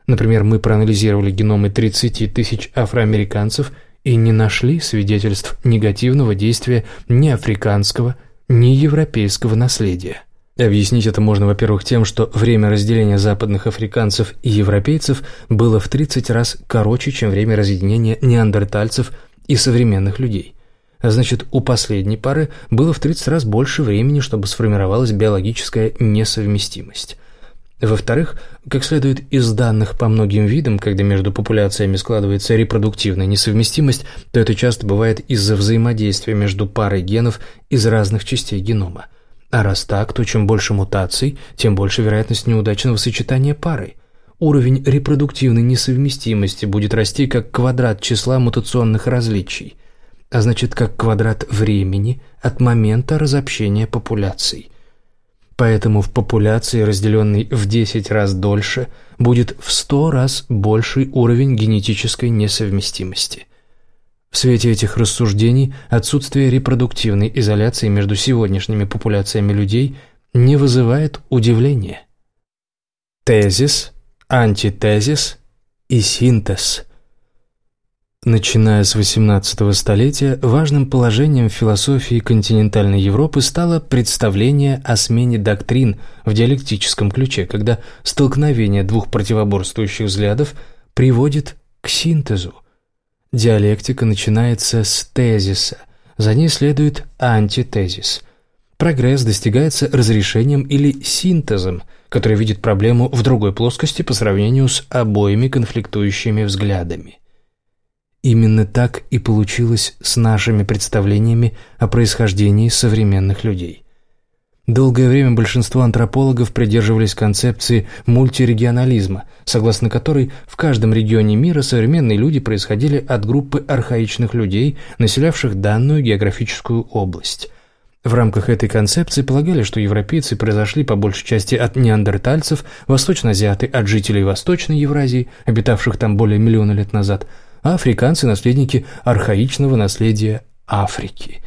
Например, мы проанализировали геномы 30 тысяч афроамериканцев и не нашли свидетельств негативного действия ни африканского, ни европейского наследия. Объяснить это можно, во-первых, тем, что время разделения западных африканцев и европейцев было в 30 раз короче, чем время разъединения неандертальцев и современных людей. А значит, у последней пары было в 30 раз больше времени, чтобы сформировалась биологическая несовместимость. Во-вторых, как следует из данных по многим видам, когда между популяциями складывается репродуктивная несовместимость, то это часто бывает из-за взаимодействия между парой генов из разных частей генома – а раз так, то чем больше мутаций, тем больше вероятность неудачного сочетания пары. уровень репродуктивной несовместимости будет расти как квадрат числа мутационных различий, а значит как квадрат времени от момента разобщения популяций. Поэтому в популяции, разделенной в 10 раз дольше, будет в 100 раз больший уровень генетической несовместимости. В свете этих рассуждений отсутствие репродуктивной изоляции между сегодняшними популяциями людей не вызывает удивления. Тезис, антитезис и синтез – Начиная с XVIII столетия, важным положением в философии континентальной Европы стало представление о смене доктрин в диалектическом ключе, когда столкновение двух противоборствующих взглядов приводит к синтезу. Диалектика начинается с тезиса, за ней следует антитезис. Прогресс достигается разрешением или синтезом, который видит проблему в другой плоскости по сравнению с обоими конфликтующими взглядами. Именно так и получилось с нашими представлениями о происхождении современных людей. Долгое время большинство антропологов придерживались концепции мультирегионализма, согласно которой в каждом регионе мира современные люди происходили от группы архаичных людей, населявших данную географическую область. В рамках этой концепции полагали, что европейцы произошли по большей части от неандертальцев, восточноазиаты – от жителей Восточной Евразии, обитавших там более миллиона лет назад – а африканцы – наследники архаичного наследия Африки.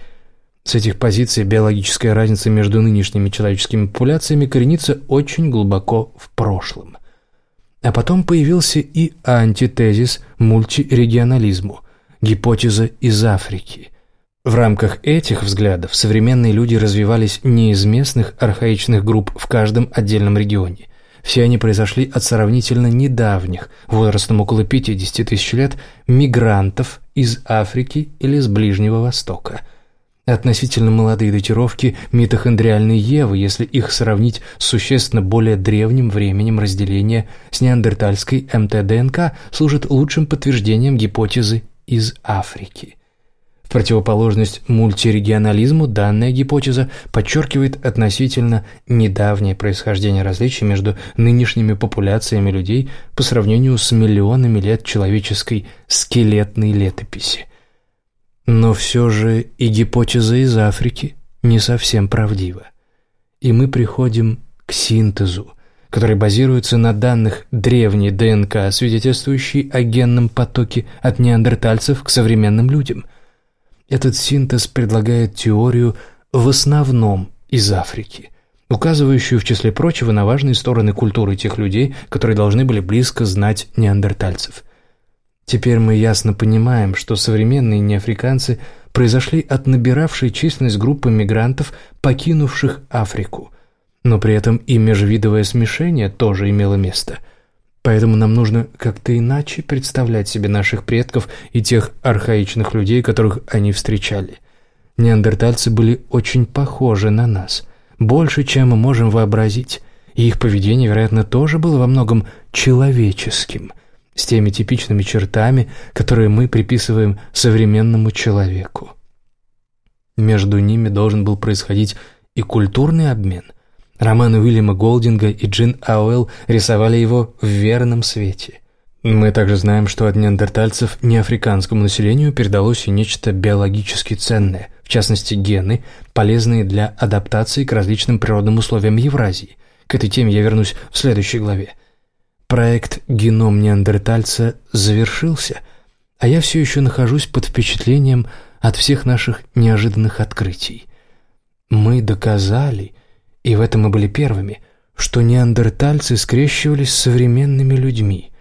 С этих позиций биологическая разница между нынешними человеческими популяциями коренится очень глубоко в прошлом. А потом появился и антитезис мультирегионализму – гипотеза из Африки – в рамках этих взглядов современные люди развивались не из местных архаичных групп в каждом отдельном регионе. Все они произошли от сравнительно недавних, возрастом около 50 тысяч лет, мигрантов из Африки или с Ближнего Востока. Относительно молодые датировки митохондриальной Евы, если их сравнить с существенно более древним временем разделения с неандертальской МТДНК, служат лучшим подтверждением гипотезы из Африки. В противоположность мультирегионализму данная гипотеза подчеркивает относительно недавнее происхождение различий между нынешними популяциями людей по сравнению с миллионами лет человеческой скелетной летописи. Но все же и гипотеза из Африки не совсем правдива. И мы приходим к синтезу, который базируется на данных древней ДНК, свидетельствующей о генном потоке от неандертальцев к современным людям – этот синтез предлагает теорию в основном из Африки, указывающую, в числе прочего, на важные стороны культуры тех людей, которые должны были близко знать неандертальцев. Теперь мы ясно понимаем, что современные неафриканцы произошли от набиравшей численность группы мигрантов, покинувших Африку. Но при этом и межвидовое смешение тоже имело место – Поэтому нам нужно как-то иначе представлять себе наших предков и тех архаичных людей, которых они встречали. Неандертальцы были очень похожи на нас, больше, чем мы можем вообразить, и их поведение, вероятно, тоже было во многом человеческим, с теми типичными чертами, которые мы приписываем современному человеку. Между ними должен был происходить и культурный обмен – Романы Уильяма Голдинга и Джин Ауэлл рисовали его в верном свете. Мы также знаем, что от неандертальцев неафриканскому населению передалось и нечто биологически ценное, в частности гены, полезные для адаптации к различным природным условиям Евразии. К этой теме я вернусь в следующей главе. Проект «Геном неандертальца» завершился, а я все еще нахожусь под впечатлением от всех наших неожиданных открытий. Мы доказали, и в этом мы были первыми, что неандертальцы скрещивались с современными людьми.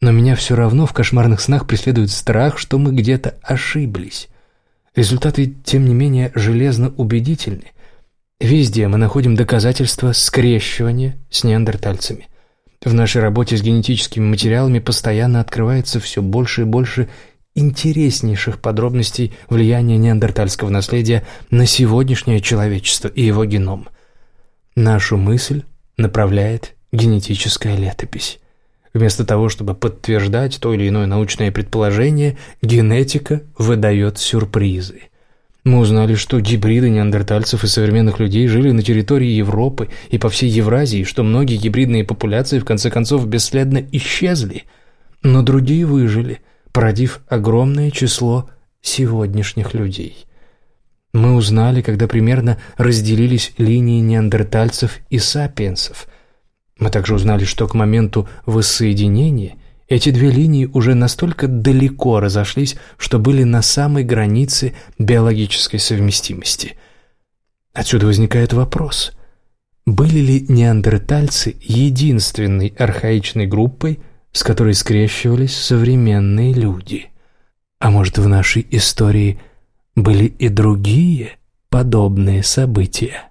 Но меня все равно в кошмарных снах преследует страх, что мы где-то ошиблись. Результаты, тем не менее, железно убедительны. Везде мы находим доказательства скрещивания с неандертальцами. В нашей работе с генетическими материалами постоянно открывается все больше и больше интереснейших подробностей влияния неандертальского наследия на сегодняшнее человечество и его геном. Нашу мысль направляет генетическая летопись. Вместо того, чтобы подтверждать то или иное научное предположение, генетика выдает сюрпризы. Мы узнали, что гибриды неандертальцев и современных людей жили на территории Европы и по всей Евразии, что многие гибридные популяции в конце концов бесследно исчезли, но другие выжили, породив огромное число сегодняшних людей. Мы узнали, когда примерно разделились линии неандертальцев и сапиенсов. Мы также узнали, что к моменту воссоединения – эти две линии уже настолько далеко разошлись, что были на самой границе биологической совместимости. Отсюда возникает вопрос. Были ли неандертальцы единственной архаичной группой, с которой скрещивались современные люди? А может, в нашей истории были и другие подобные события?